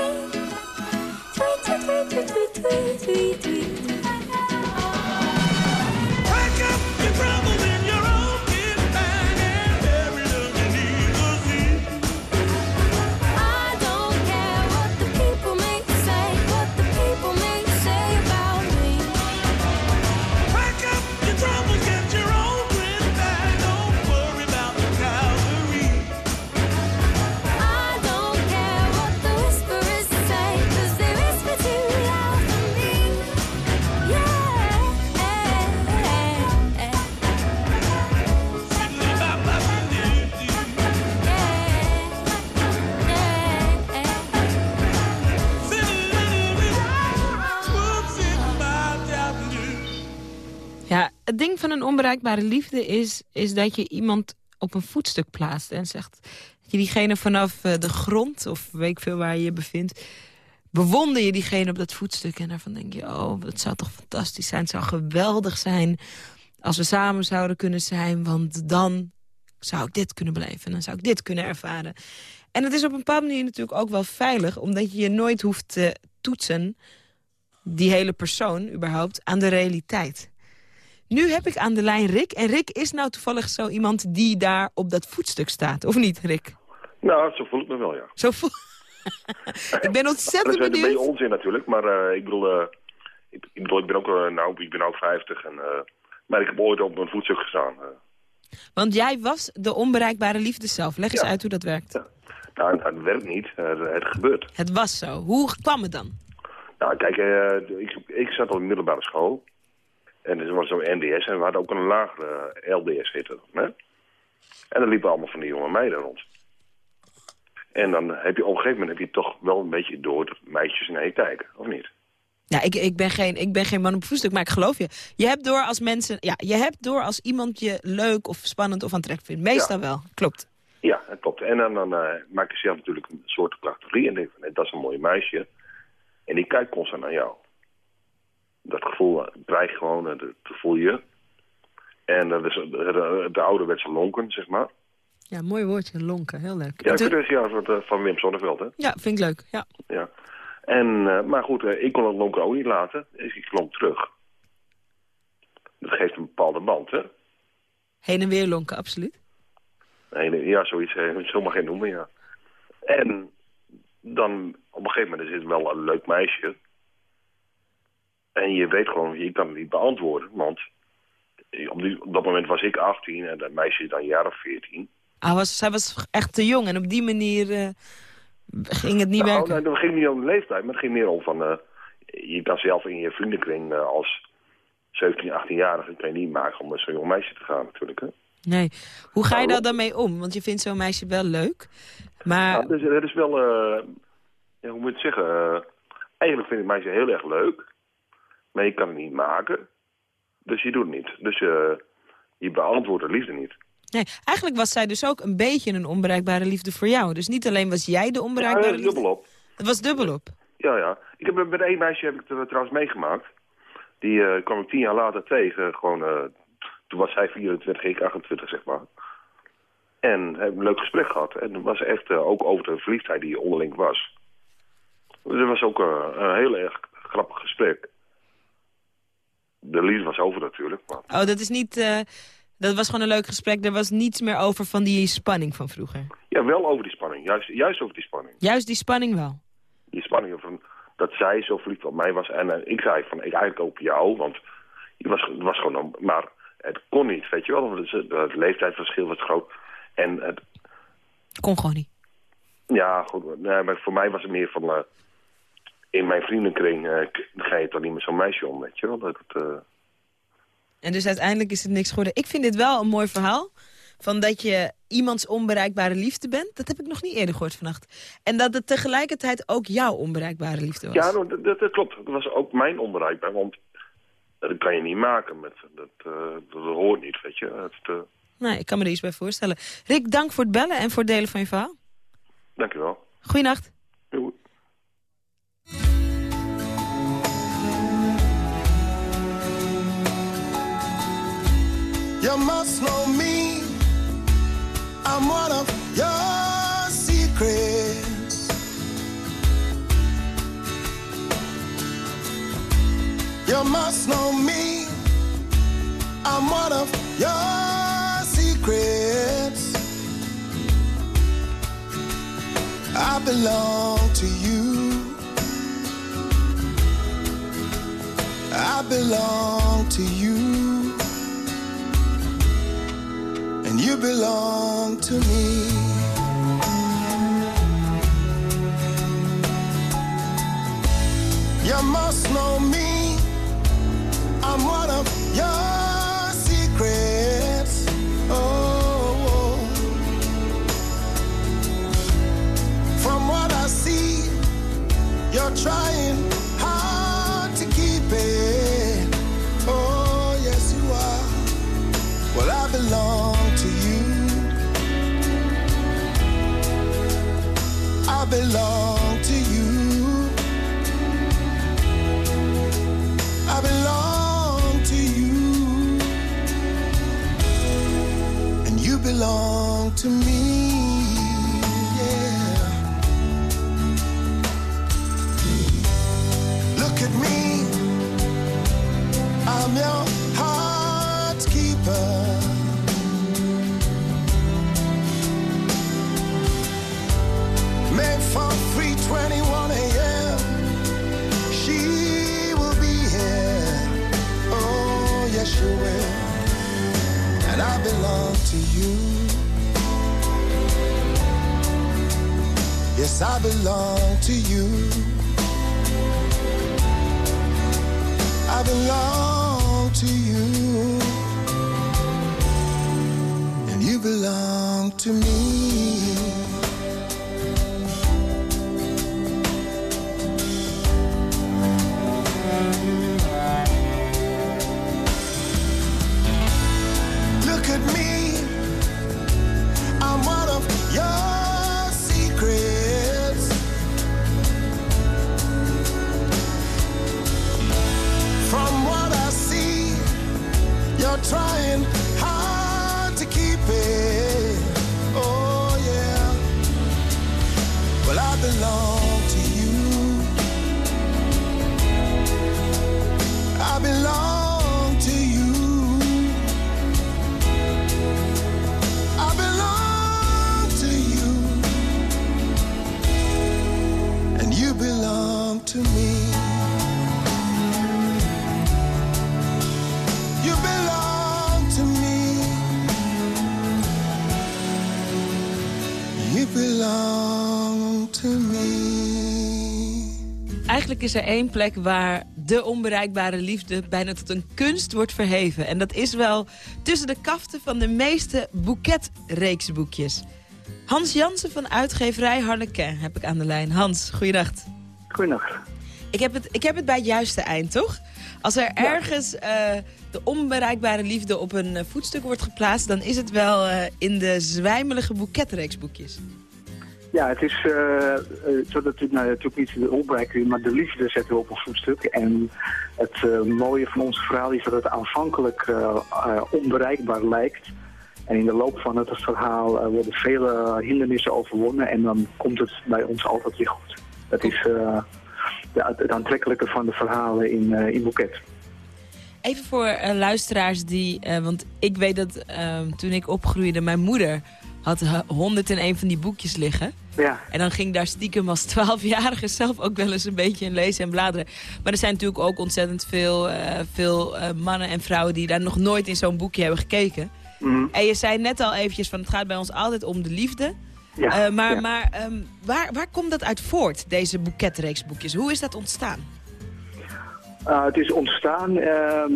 S1: Het ding van een onbereikbare liefde is, is dat je iemand op een voetstuk plaatst en zegt... dat je diegene vanaf eh, de grond, of weet ik veel waar je je bevindt... bewonder je diegene op dat voetstuk en daarvan denk je... oh, dat zou toch fantastisch zijn, het zou geweldig zijn... als we samen zouden kunnen zijn, want dan zou ik dit kunnen beleven... en dan zou ik dit kunnen ervaren. En het is op een bepaalde manier natuurlijk ook wel veilig... omdat je je nooit hoeft te toetsen, die hele persoon überhaupt, aan de realiteit. Nu heb ik aan de lijn Rick. En Rick is nou toevallig zo iemand die daar op dat voetstuk staat. Of niet, Rick?
S13: Nou, zo voel ik me wel, ja.
S1: Zo voel... ik ben ontzettend
S13: Dat is een
S1: benieuwd.
S13: beetje onzin natuurlijk, maar eh, ik bedoel, eh, ik, ik bedoel, ik ben ook, eh, nou, ik ben ook 50 en, maar ik heb ooit op een voetstuk gestaan.
S1: Want jij was de onbereikbare liefde zelf. Leg eens uit hoe dat werkt.
S13: nou, het werkt niet, het gebeurt.
S1: Het was zo. Hoe kwam het dan?
S13: Nou, kijk, ik, ik zat op een middelbare school. En er was zo'n NDS en we hadden ook een lagere LDS dat, hè? En dan liepen allemaal van die jonge meiden rond. En dan heb je op een gegeven moment heb je toch wel een beetje door dat meisjes naar je kijken, of niet?
S1: Ja, ik, ik, ben geen, ik ben geen man op voetstuk, maar ik geloof je. Je hebt door als mensen... Ja, je hebt door als iemand je leuk of spannend of aantrekkelijk vindt. Meestal wel. Klopt.
S13: Ja, dat klopt. En dan, dan eh, maak je zelf natuurlijk een soort categorie en denk van, dat is een mooi meisje. En die kijkt constant naar jou. Dat gevoel eh, dreig je gewoon, eh, dat voel je. En dat is de, de, de ouderwetse lonken, zeg maar.
S1: Ja, mooi woordje. Lonken. Heel leuk.
S13: Ja, is ja, eh, van Wim Sonneveld, hè.
S1: ja vind ik leuk. Ja.
S13: Ja. En, eh, maar goed, eh, ik kon het lonken ook niet laten. Dus ik klonk terug. Dat geeft een bepaalde band, hè.
S1: Heen en weer lonken, absoluut.
S13: Nee, ja, zoiets, eh, zo mag je het noemen, ja. En dan, op een gegeven moment is het wel een leuk meisje. En je weet gewoon, je kan het niet beantwoorden, want op, die, op dat moment was ik 18 en dat meisje is dan een jaar of 14.
S1: Hij was, zij was echt te jong en op die manier eh, ging het niet
S13: nou,
S1: werken.
S13: nou, dat ging niet om de leeftijd, maar het ging meer om van... eh, je kan zelf in je vriendenkring eh, als 17, 18-jarige kan je niet maken om met zo'n jong meisje te gaan natuurlijk, hè.
S1: Nee. Hoe ga je daar dan mee om? Want je vindt zo'n meisje wel leuk. Maar
S13: dus, het is wel, ja, hoe moet je het zeggen? eigenlijk vind ik meisje heel erg leuk, maar je kan het niet maken. Dus je doet het niet. Dus eh, je beantwoordt de liefde niet.
S1: nee, eigenlijk was zij dus ook een beetje een onbereikbare liefde voor jou. Dus niet alleen was jij de
S13: Ja,
S1: onbereikbare
S13: dat is
S1: liefde.
S13: dubbelop.
S1: Het was dubbelop.
S13: Ja, ja. Ik heb met één meisje heb ik het trouwens meegemaakt. Die eh, kwam ik tien jaar later tegen. Gewoon, eh, toen was zij 24, ik 28, zeg maar. En hebben een leuk gesprek gehad. En het was echt ook over de verliefdheid die onderling was. Dus het was ook een heel erg grappig gesprek. De liefde was over natuurlijk. Maar
S1: Oh, dat is niet... eh, dat was gewoon een leuk gesprek. Er was niets meer over van die spanning van vroeger.
S13: ja, wel over die spanning. Juist, juist over die spanning.
S1: Juist die spanning wel.
S13: Die spanning van dat zij zo verliefd op mij was. En ik zei van, ik eigenlijk ook jou. Want je was, het was gewoon... een- Maar het kon niet, weet je wel. Het, het leeftijdsverschil was groot. En het,
S1: Kon gewoon niet.
S13: ja, goed. Nee, maar voor mij was het meer van... eh, in mijn vriendenkring eh, ga je toch niet met zo'n meisje om, weet je wel. Dat, eh,
S1: En dus uiteindelijk is het niks geworden. Ik vind dit wel een mooi verhaal. Van dat je iemands onbereikbare liefde bent. Dat heb ik nog niet eerder gehoord vannacht. En dat het tegelijkertijd ook jouw onbereikbare liefde was.
S13: ja, nou, dat, dat, dat klopt. Dat was ook mijn onbereikbaar. Want dat kan je niet maken. Met, dat, eh, dat hoort niet, weet je.
S1: Nee, ik kan me er iets bij voorstellen. Rick, dank voor het bellen en voor het delen van je verhaal.
S13: dankjewel.
S1: Goeienacht.
S13: Doei.
S5: You must know me. I'm one of your secrets. You must know me. I'm one of your secrets. I belong to you. I belong to you. and you belong to me. You must know me. I'm one of your
S1: is er één plek waar de onbereikbare liefde bijna tot een kunst wordt verheven. En dat is wel tussen de kaften van de meeste boeketreeksboekjes. Hans Jansen van uitgeverij Harlequin heb ik aan de lijn. Hans, goeiedag.
S14: Goeiedag.
S1: Ik heb het, ik heb het bij het juiste eind, toch? Als er ergens eh, de onbereikbare liefde op een eh, voetstuk wordt geplaatst... dan is het wel eh, in de zwijmelige boeketreeksboekjes.
S14: Ja, het is eh, eh, zodat het nou, natuurlijk niet de maar de liefde zetten we op een voetstuk. En het eh, mooie van ons verhaal is dat het aanvankelijk onbereikbaar lijkt. En in de loop van het verhaal worden vele hindernissen overwonnen en dan komt het bij ons altijd weer goed. Dat is ja, het aantrekkelijke van de verhalen in, in Boeket.
S1: Even voor luisteraars die... want ik weet dat toen ik opgroeide, mijn moeder had eh, 101 van die boekjes liggen.
S14: Ja.
S1: En dan ging daar stiekem als 12-jarige zelf ook wel eens een beetje in lezen en bladeren. Maar er zijn natuurlijk ook ontzettend veel, eh, veel eh, mannen en vrouwen die daar nog nooit in zo'n boekje hebben gekeken.
S14: Mhm.
S1: En je zei net al eventjes van het gaat bij ons altijd om de liefde.
S14: Ja,
S1: Eh, maar
S14: ja.
S1: maar ehm, waar, waar komt dat uit voort, deze boeketreeksboekjes? Hoe is dat ontstaan?
S14: Uh, het is ontstaan, ehm,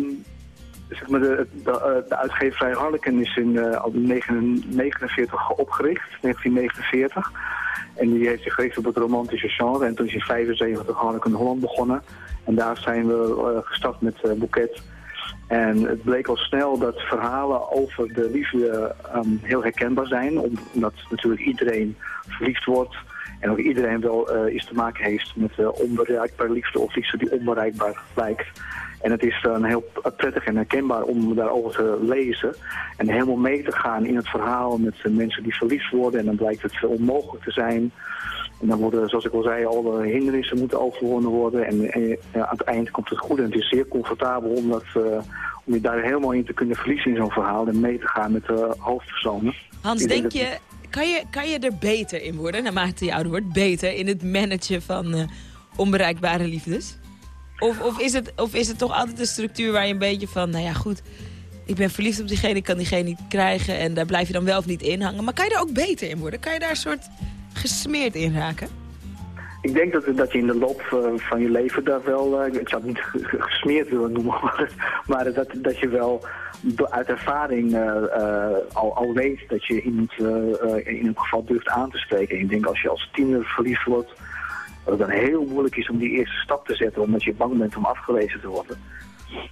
S14: zeg maar de, de, de uitgeverij Harlequin is in eh, al 1949 opgericht, 1949. En die heeft zich gericht op het romantische genre. En toen is in 75 Harlequin Holland begonnen. En daar zijn we eh, gestart met eh Boeket. En het bleek al snel dat verhalen over de liefde ehm, heel herkenbaar zijn. om- Omdat natuurlijk iedereen verliefd wordt. En ook iedereen wel eh, iets te maken heeft met uh, onbereikbare liefde of liefde die onbereikbaar lijkt. En het is dan heel prettig en herkenbaar om daarover te lezen. En helemaal mee te gaan in het verhaal met mensen die verliefd worden. En dan blijkt het onmogelijk te zijn. En dan worden, zoals ik al zei, alle hindernissen moeten overwonnen worden. En, en ja, aan het eind komt het goed. En het is zeer comfortabel om, dat, uh, om je daar helemaal in te kunnen verliezen in zo'n verhaal. En mee te gaan met de hoofdpersonen.
S1: Hans, denk je, kan je, kan je er beter in worden, naarmate je ouder wordt? Beter in het managen van eh, onbereikbare liefdes? Of, of, is het, of is het toch altijd een structuur waar je een beetje van... nou ja, goed, ik ben verliefd op diegene, ik kan diegene niet krijgen... en daar blijf je dan wel of niet in hangen. Maar kan je er ook beter in worden? Kan je daar een soort gesmeerd in raken?
S14: Ik denk dat, dat je in de loop eh, van je leven daar wel, eh, ik zou het niet ge- ge- gesmeerd willen noemen, maar, dat, dat je wel uit ervaring eh, al, weet dat je iemand in een geval durft aan te spreken. En ik denk als je als tiener verliefd wordt, dat het dan heel moeilijk is om die eerste stap te zetten, omdat je bang bent om afgewezen te worden.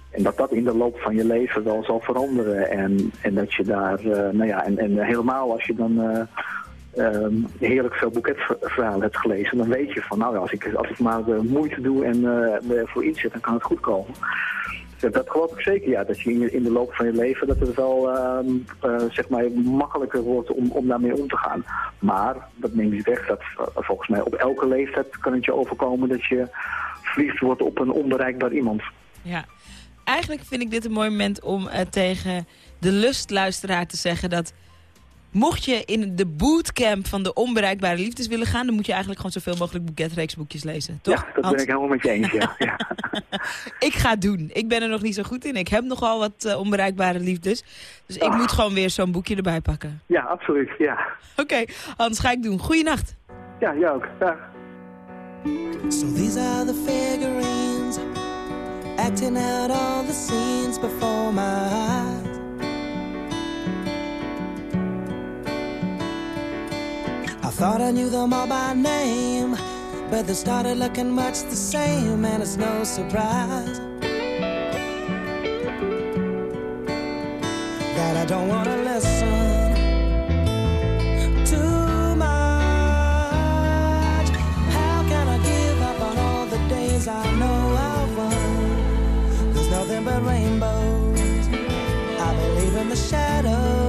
S14: En dat dat in de loop van je leven wel zal veranderen. En, en dat je daar, eh, nou ja, en, en helemaal als je dan eh, ehm, heerlijk veel boeketverhalen hebt gelezen, dan weet je van, nou ja, als ik, als ik maar de moeite doe en eh, ervoor inzet, dan kan het goed komen. Ja, dat geloof ik zeker, ja. Dat je in, de loop van je leven dat het wel ehm, eh, zeg maar makkelijker wordt om, om daarmee om te gaan. Maar dat neemt niet weg dat eh, volgens mij op elke leeftijd kan het je overkomen dat je verliefd wordt op een onbereikbaar iemand.
S1: Ja. Eigenlijk vind ik dit een mooi moment om eh, tegen de lustluisteraar te zeggen dat... Mocht je in de bootcamp van de onbereikbare liefdes willen gaan... dan moet je eigenlijk gewoon zoveel mogelijk boeketreeksboekjes lezen, toch?
S14: Ja, dat ben ik helemaal met je eens, ja. ja.
S1: ik ga het doen. Ik ben er nog niet zo goed in. Ik heb nogal wat eh, onbereikbare liefdes. Dus ik moet gewoon weer zo'n boekje erbij pakken.
S14: Ja, absoluut, ja.
S1: Oké, Hans, ga ik doen. Goeienacht.
S14: Ja, jij ook. Dag.
S5: So these are the figurines acting out all the scenes before my eyes. Thought I knew them all by name, but they started looking much the same, and it's no surprise that I don't want to listen too much. How can I give up on all the days I know I've won? There's nothing but rainbows. I believe in the shadows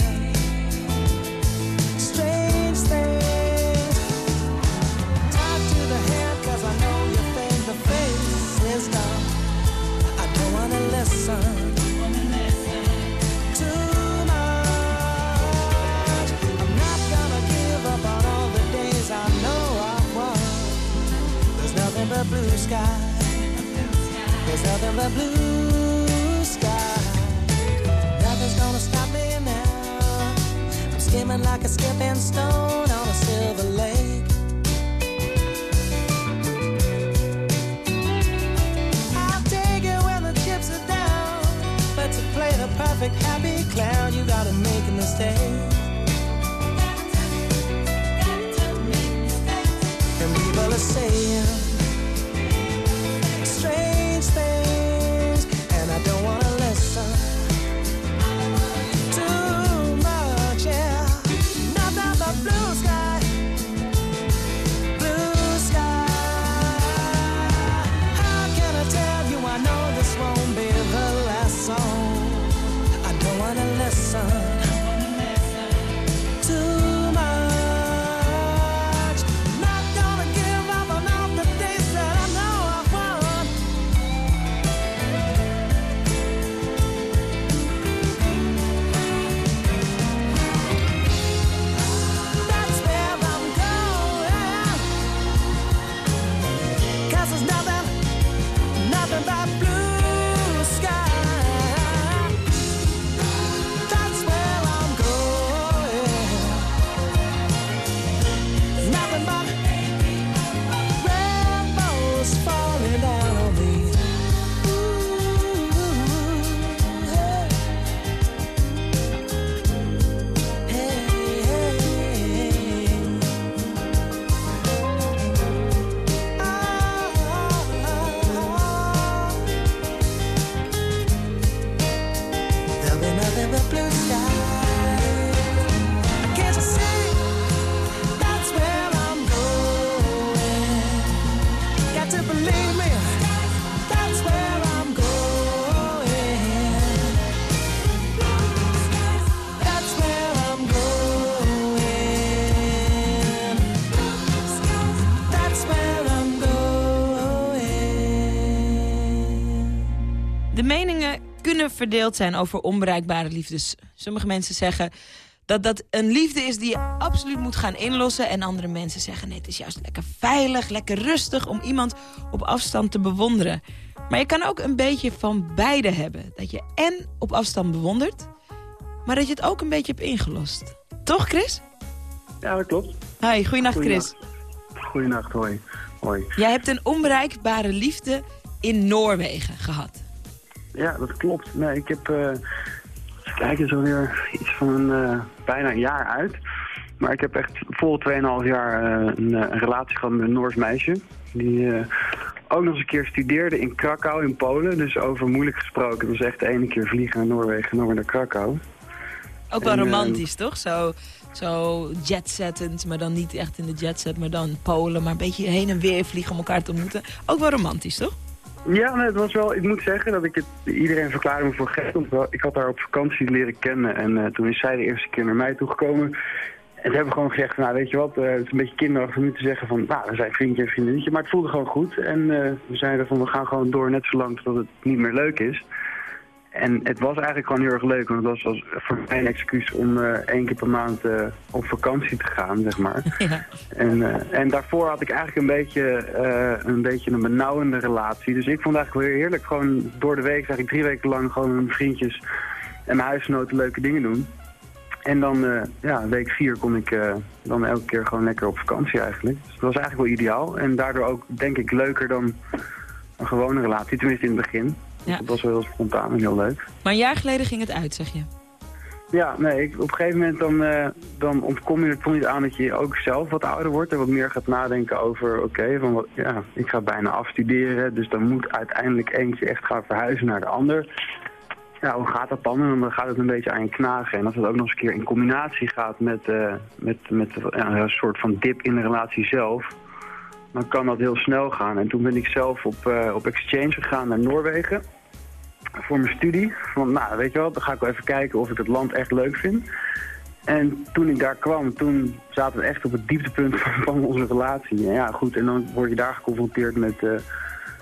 S5: nothing but blue sky. There's nothing but blue sky. Nothing's gonna stop me now. I'm skimming like a skipping stone perfect happy clown, you gotta make a mistake. And people are saying Nothing but blue skies.
S1: Kunnen verdeeld zijn over onbereikbare liefdes. Sommige mensen zeggen dat dat een liefde is die je absoluut moet gaan inlossen. En andere mensen zeggen nee, het is juist lekker veilig, lekker rustig... om iemand op afstand te bewonderen. Maar je kan ook een beetje van beide hebben. Dat je en op afstand bewondert, maar dat je het ook een beetje hebt ingelost. Toch, Chris?
S15: Ja, dat klopt.
S1: Hi, goeienacht, Chris.
S15: Goeienacht, hoi. Hoi.
S1: Jij hebt een onbereikbare liefde in Noorwegen gehad.
S15: Ja, dat klopt. Nee, ik heb... eh, kijken, is alweer iets van een, eh, bijna een jaar uit. Maar ik heb echt vol 2,5 jaar eh, een, een relatie gehad met een Noors meisje. Die ook nog eens een keer studeerde in Krakau in Polen. Dus over moeilijk gesproken. Het was echt de ene keer vliegen naar Noorwegen en dan weer naar Krakau.
S1: Ook wel
S15: En,
S1: romantisch, toch? Zo, zo jetsettend, maar dan niet echt in de jetset, maar dan Polen. Maar een beetje heen en weer vliegen om elkaar te ontmoeten. Ook wel romantisch, toch?
S15: Ja, nee, het was wel, ik moet zeggen dat ik het, iedereen me voor gek. Want ik had haar op vakantie leren kennen en eh, toen is zij de eerste keer naar mij toegekomen. En ze hebben gewoon gezegd, nou weet je wat, eh, het is een beetje kinderachtig om nu te zeggen van, nou we zijn vriendje en vriendinnetje. Maar het voelde gewoon goed en eh, we zeiden van, we gaan gewoon door net zolang tot het niet meer leuk is. En het was eigenlijk gewoon heel erg leuk, want het was voor mij een excuus om eh, één keer per maand eh, op vakantie te gaan, zeg maar. En, eh, en daarvoor had ik eigenlijk een beetje, een beetje een benauwende relatie. Dus ik vond het eigenlijk wel heel heerlijk. Gewoon door de week, eigenlijk drie weken lang, gewoon met mijn vriendjes en mijn huisgenoten leuke dingen doen. En dan, ja, week vier kon ik dan elke keer gewoon lekker op vakantie eigenlijk. Dus dat was eigenlijk wel ideaal. En daardoor ook, denk ik, leuker dan een gewone relatie. Tenminste in het begin.
S1: Ja.
S15: Dat was wel heel spontaan en heel leuk.
S1: Maar een jaar geleden ging het uit, zeg je.
S15: Ja, nee, ik, op een gegeven moment dan, eh, dan ontkom je er toch niet aan dat je ook zelf wat ouder wordt en wat meer gaat nadenken over, oké, van wat, ja, ik ga bijna afstuderen, dus dan moet uiteindelijk eentje echt gaan verhuizen naar de ander. Ja, hoe gaat dat dan? En dan gaat het een beetje aan je knagen. En als het ook nog eens een keer in combinatie gaat met, eh, met, met een soort van dip in de relatie zelf, dan kan dat heel snel gaan. En toen ben ik zelf op, eh, op exchange gegaan naar Noorwegen voor mijn studie. Van, nou, weet je wel, dan ga ik wel even kijken of ik het land echt leuk vind. En toen ik daar kwam, toen zaten we echt op het dieptepunt van, onze relatie. En ja, goed, en dan word je daar geconfronteerd met, eh,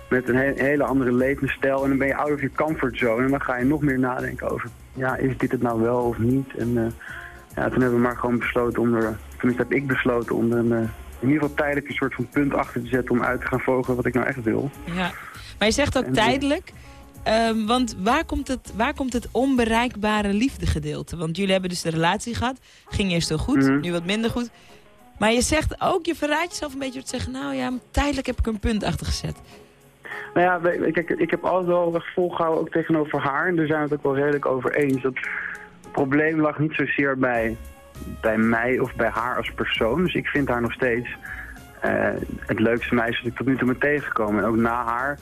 S15: met een he- hele andere levensstijl. En dan ben je out of je comfortzone. En dan ga je nog meer nadenken over, ja, is dit het nou wel of niet? En eh, ja, toen hebben we maar gewoon besloten om er, tenminste heb ik besloten om een, in ieder geval tijdelijk een soort van punt achter te zetten om uit te gaan vogelen wat ik nou echt wil.
S1: Ja. Maar je zegt ook
S15: En-
S1: tijdelijk. ehm, want waar komt, het, waar komt het onbereikbare liefdegedeelte? Want jullie hebben dus de relatie gehad. Ging eerst heel goed,
S15: Mhm.
S1: nu wat minder goed. Maar je zegt ook, je verraadt jezelf een beetje door te zeggen... nou ja, tijdelijk heb ik een punt achter gezet.
S15: Nou ja, kijk, ik heb altijd wel erg volgehouden, ook tegenover haar. En daar zijn we het ook wel redelijk over eens. Dat het probleem lag niet zozeer bij, bij mij of bij haar als persoon. Dus ik vind haar nog steeds eh, het leukste meisje dat ik tot nu toe ben tegengekomen. En ook na haar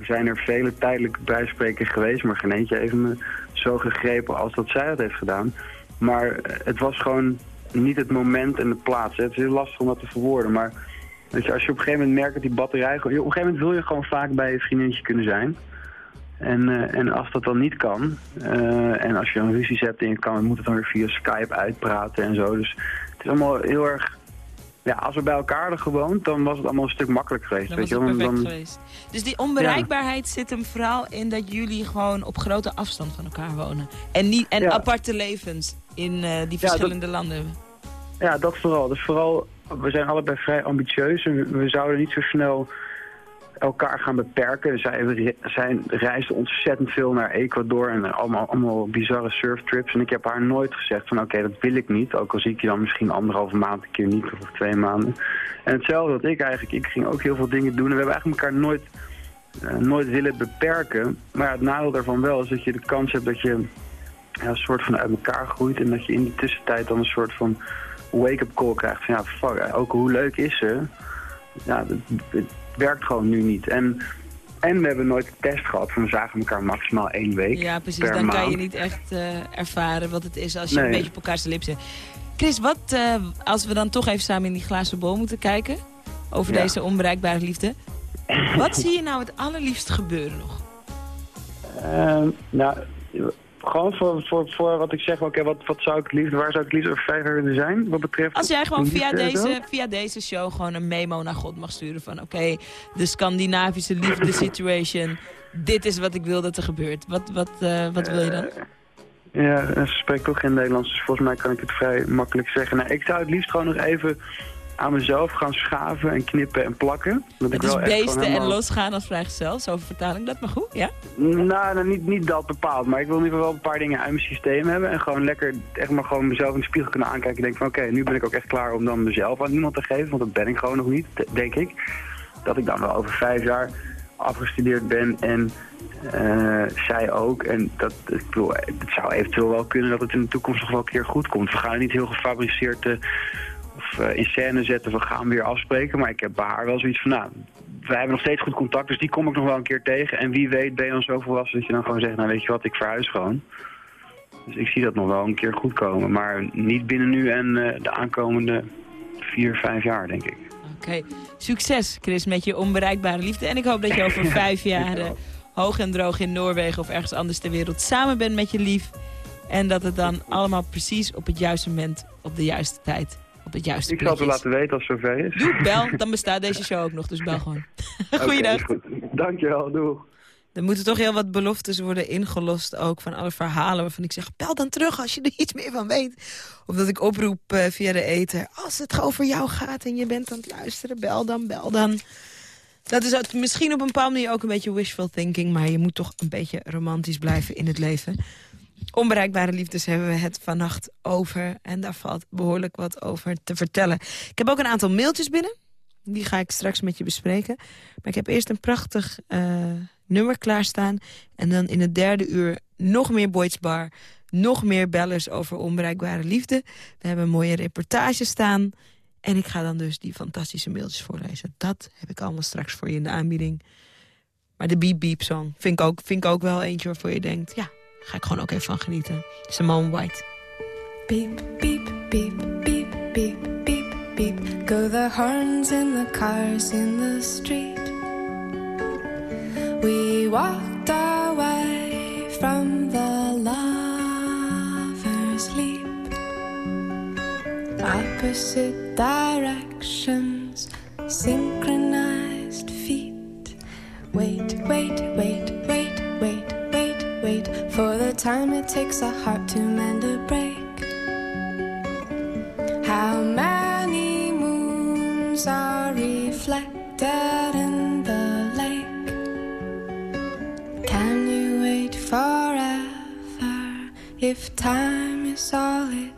S15: zijn er vele tijdelijke bijsprekers geweest. Maar geen eentje heeft me zo gegrepen als dat zij dat heeft gedaan. Maar eh, het was gewoon niet het moment en de plaats. Het is heel lastig om dat te verwoorden, maar... Als je op een gegeven moment merkt dat die batterij... Op een gegeven moment wil je gewoon vaak bij je vriendinnetje kunnen zijn. En, eh, en als dat dan niet kan... eh, en als je een ruzie hebt en je kan, moet het dan weer via Skype uitpraten en zo. Dus het is allemaal heel erg... Ja, als we bij elkaar hadden gewoond, dan was het allemaal een stuk makkelijker geweest. Weet
S1: was
S15: je,
S1: het
S15: dan,
S1: geweest. Dus die onbereikbaarheid zit hem vooral in dat jullie gewoon op grote afstand van elkaar wonen. En, niet, en
S15: Ja.
S1: aparte levens in eh, die
S15: dat-
S1: verschillende landen.
S15: Ja, dat vooral. Dus vooral, we zijn allebei vrij ambitieus en we zouden niet zo snel elkaar gaan beperken. Zij re- zijn, reisden ontzettend veel naar Ecuador en allemaal, allemaal bizarre surftrips. En ik heb haar nooit gezegd van oké, dat wil ik niet. Ook al zie ik je dan misschien anderhalve maand een keer niet of twee maanden. En hetzelfde dat ik eigenlijk. Ik ging ook heel veel dingen doen en we hebben eigenlijk elkaar nooit, eh, nooit willen beperken. Maar het nadeel daarvan wel is dat je de kans hebt dat je ja, een soort van uit elkaar groeit. En dat je in die tussentijd dan een soort van wake-up call krijgt. Van ja, fuck, ook hoe leuk is ze? Ja, het, het werkt gewoon nu niet. En, en we hebben nooit een test gehad. We zagen elkaar maximaal één week
S1: Ja, precies.
S15: per
S1: Dan kan je niet echt eh, ervaren wat het is als je
S15: Nee.
S1: een beetje op elkaar lip zit. Chris, wat, eh, als we dan toch even samen in die glazen bol moeten kijken... over
S15: Ja.
S1: deze onbereikbare liefde... wat zie je nou het allerliefst gebeuren nog?
S15: Ehm, nou, gewoon voor, voor, voor wat ik zeg, oké, wat, wat zou ik het liefst, waar zou ik het liefst over vijf jaar willen zijn? Wat betreft
S1: Als jij gewoon via deze, via deze show gewoon een memo naar God mag sturen van... oké, de Scandinavische liefde situation... dit is wat ik wil dat er gebeurt. Wat, wat, eh, wat wil je dan?
S15: Ja, ze spreekt toch geen Nederlands, dus volgens mij kan ik het vrij makkelijk zeggen. Nou, ik zou het liefst gewoon nog even aan mezelf gaan schaven en knippen en plakken. Dat ik
S1: Het is
S15: wel echt gewoon
S1: beesten en losgaan als vrijgezel. Zo vertaal ik dat maar goed, ja?
S15: Nou, nou niet, niet dat bepaald, maar ik wil in ieder geval wel een paar dingen uit mijn systeem hebben. En gewoon lekker, echt maar gewoon mezelf in de spiegel kunnen aankijken. En denken van oké, nu ben ik ook echt klaar om dan mezelf aan iemand te geven. Want dat ben ik gewoon nog niet, denk ik. Dat ik dan wel over vijf jaar afgestudeerd ben en eh, zij ook. En dat, ik bedoel, het zou eventueel wel kunnen dat het in de toekomst nog wel een keer goed komt. We gaan niet heel gefabriceerd eh, of eh, in scène zetten. We gaan weer afspreken. Maar ik heb bij haar wel zoiets van, nou, wij hebben nog steeds goed contact. Dus die kom ik nog wel een keer tegen. En wie weet ben je dan zo volwassen dat je dan gewoon zegt, nou weet je wat, ik verhuis gewoon. Dus ik zie dat nog wel een keer goed komen. Maar niet binnen nu en eh, de aankomende vier, vijf jaar, denk ik.
S1: Oké, succes Chris met je onbereikbare liefde. En ik hoop dat je over vijf jaar eh, hoog en droog in Noorwegen of ergens anders ter wereld samen bent met je lief. En dat het dan allemaal precies op het juiste moment, op de juiste tijd, op het juiste
S15: Ik zal het laten weten als het zover is.
S1: Doe, bel, dan bestaat deze show ook nog, dus bel gewoon. Goeiedag.
S15: goed. Dankjewel, doei.
S1: Er moeten toch heel wat beloftes worden ingelost ook van alle verhalen waarvan ik zeg, bel dan terug als je er iets meer van weet. Of dat ik oproep eh, via de ether, als het over jou gaat en je bent aan het luisteren, bel dan, bel dan. Dat is misschien op een bepaalde manier ook een beetje wishful thinking, maar je moet toch een beetje romantisch blijven in het leven. Onbereikbare liefdes hebben we het vannacht over en daar valt behoorlijk wat over te vertellen. Ik heb ook een aantal mailtjes binnen. Die ga ik straks met je bespreken. Maar ik heb eerst een prachtig eh, nummer klaarstaan. En dan in het derde uur nog meer Boyd's Bar. Nog meer bellers over onbereikbare liefde. We hebben een mooie reportage staan. En ik ga dan dus die fantastische mailtjes voorlezen. Dat heb ik allemaal straks voor je in de aanbieding. Maar de Beep Beep Song vind ik ook, vind ik ook wel eentje waarvoor je denkt... ja, ga ik gewoon ook even van genieten. Simone White.
S16: Beep, beep, beep, beep, beep, beep, beep. Go the horns in the cars in the street. We walked away from the lover's leap. Opposite directions, synchronized feet. Wait, wait, wait, wait, wait, wait, wait for time it takes a heart to mend a break. How many moons are reflected in the lake? Can you wait forever if time is all it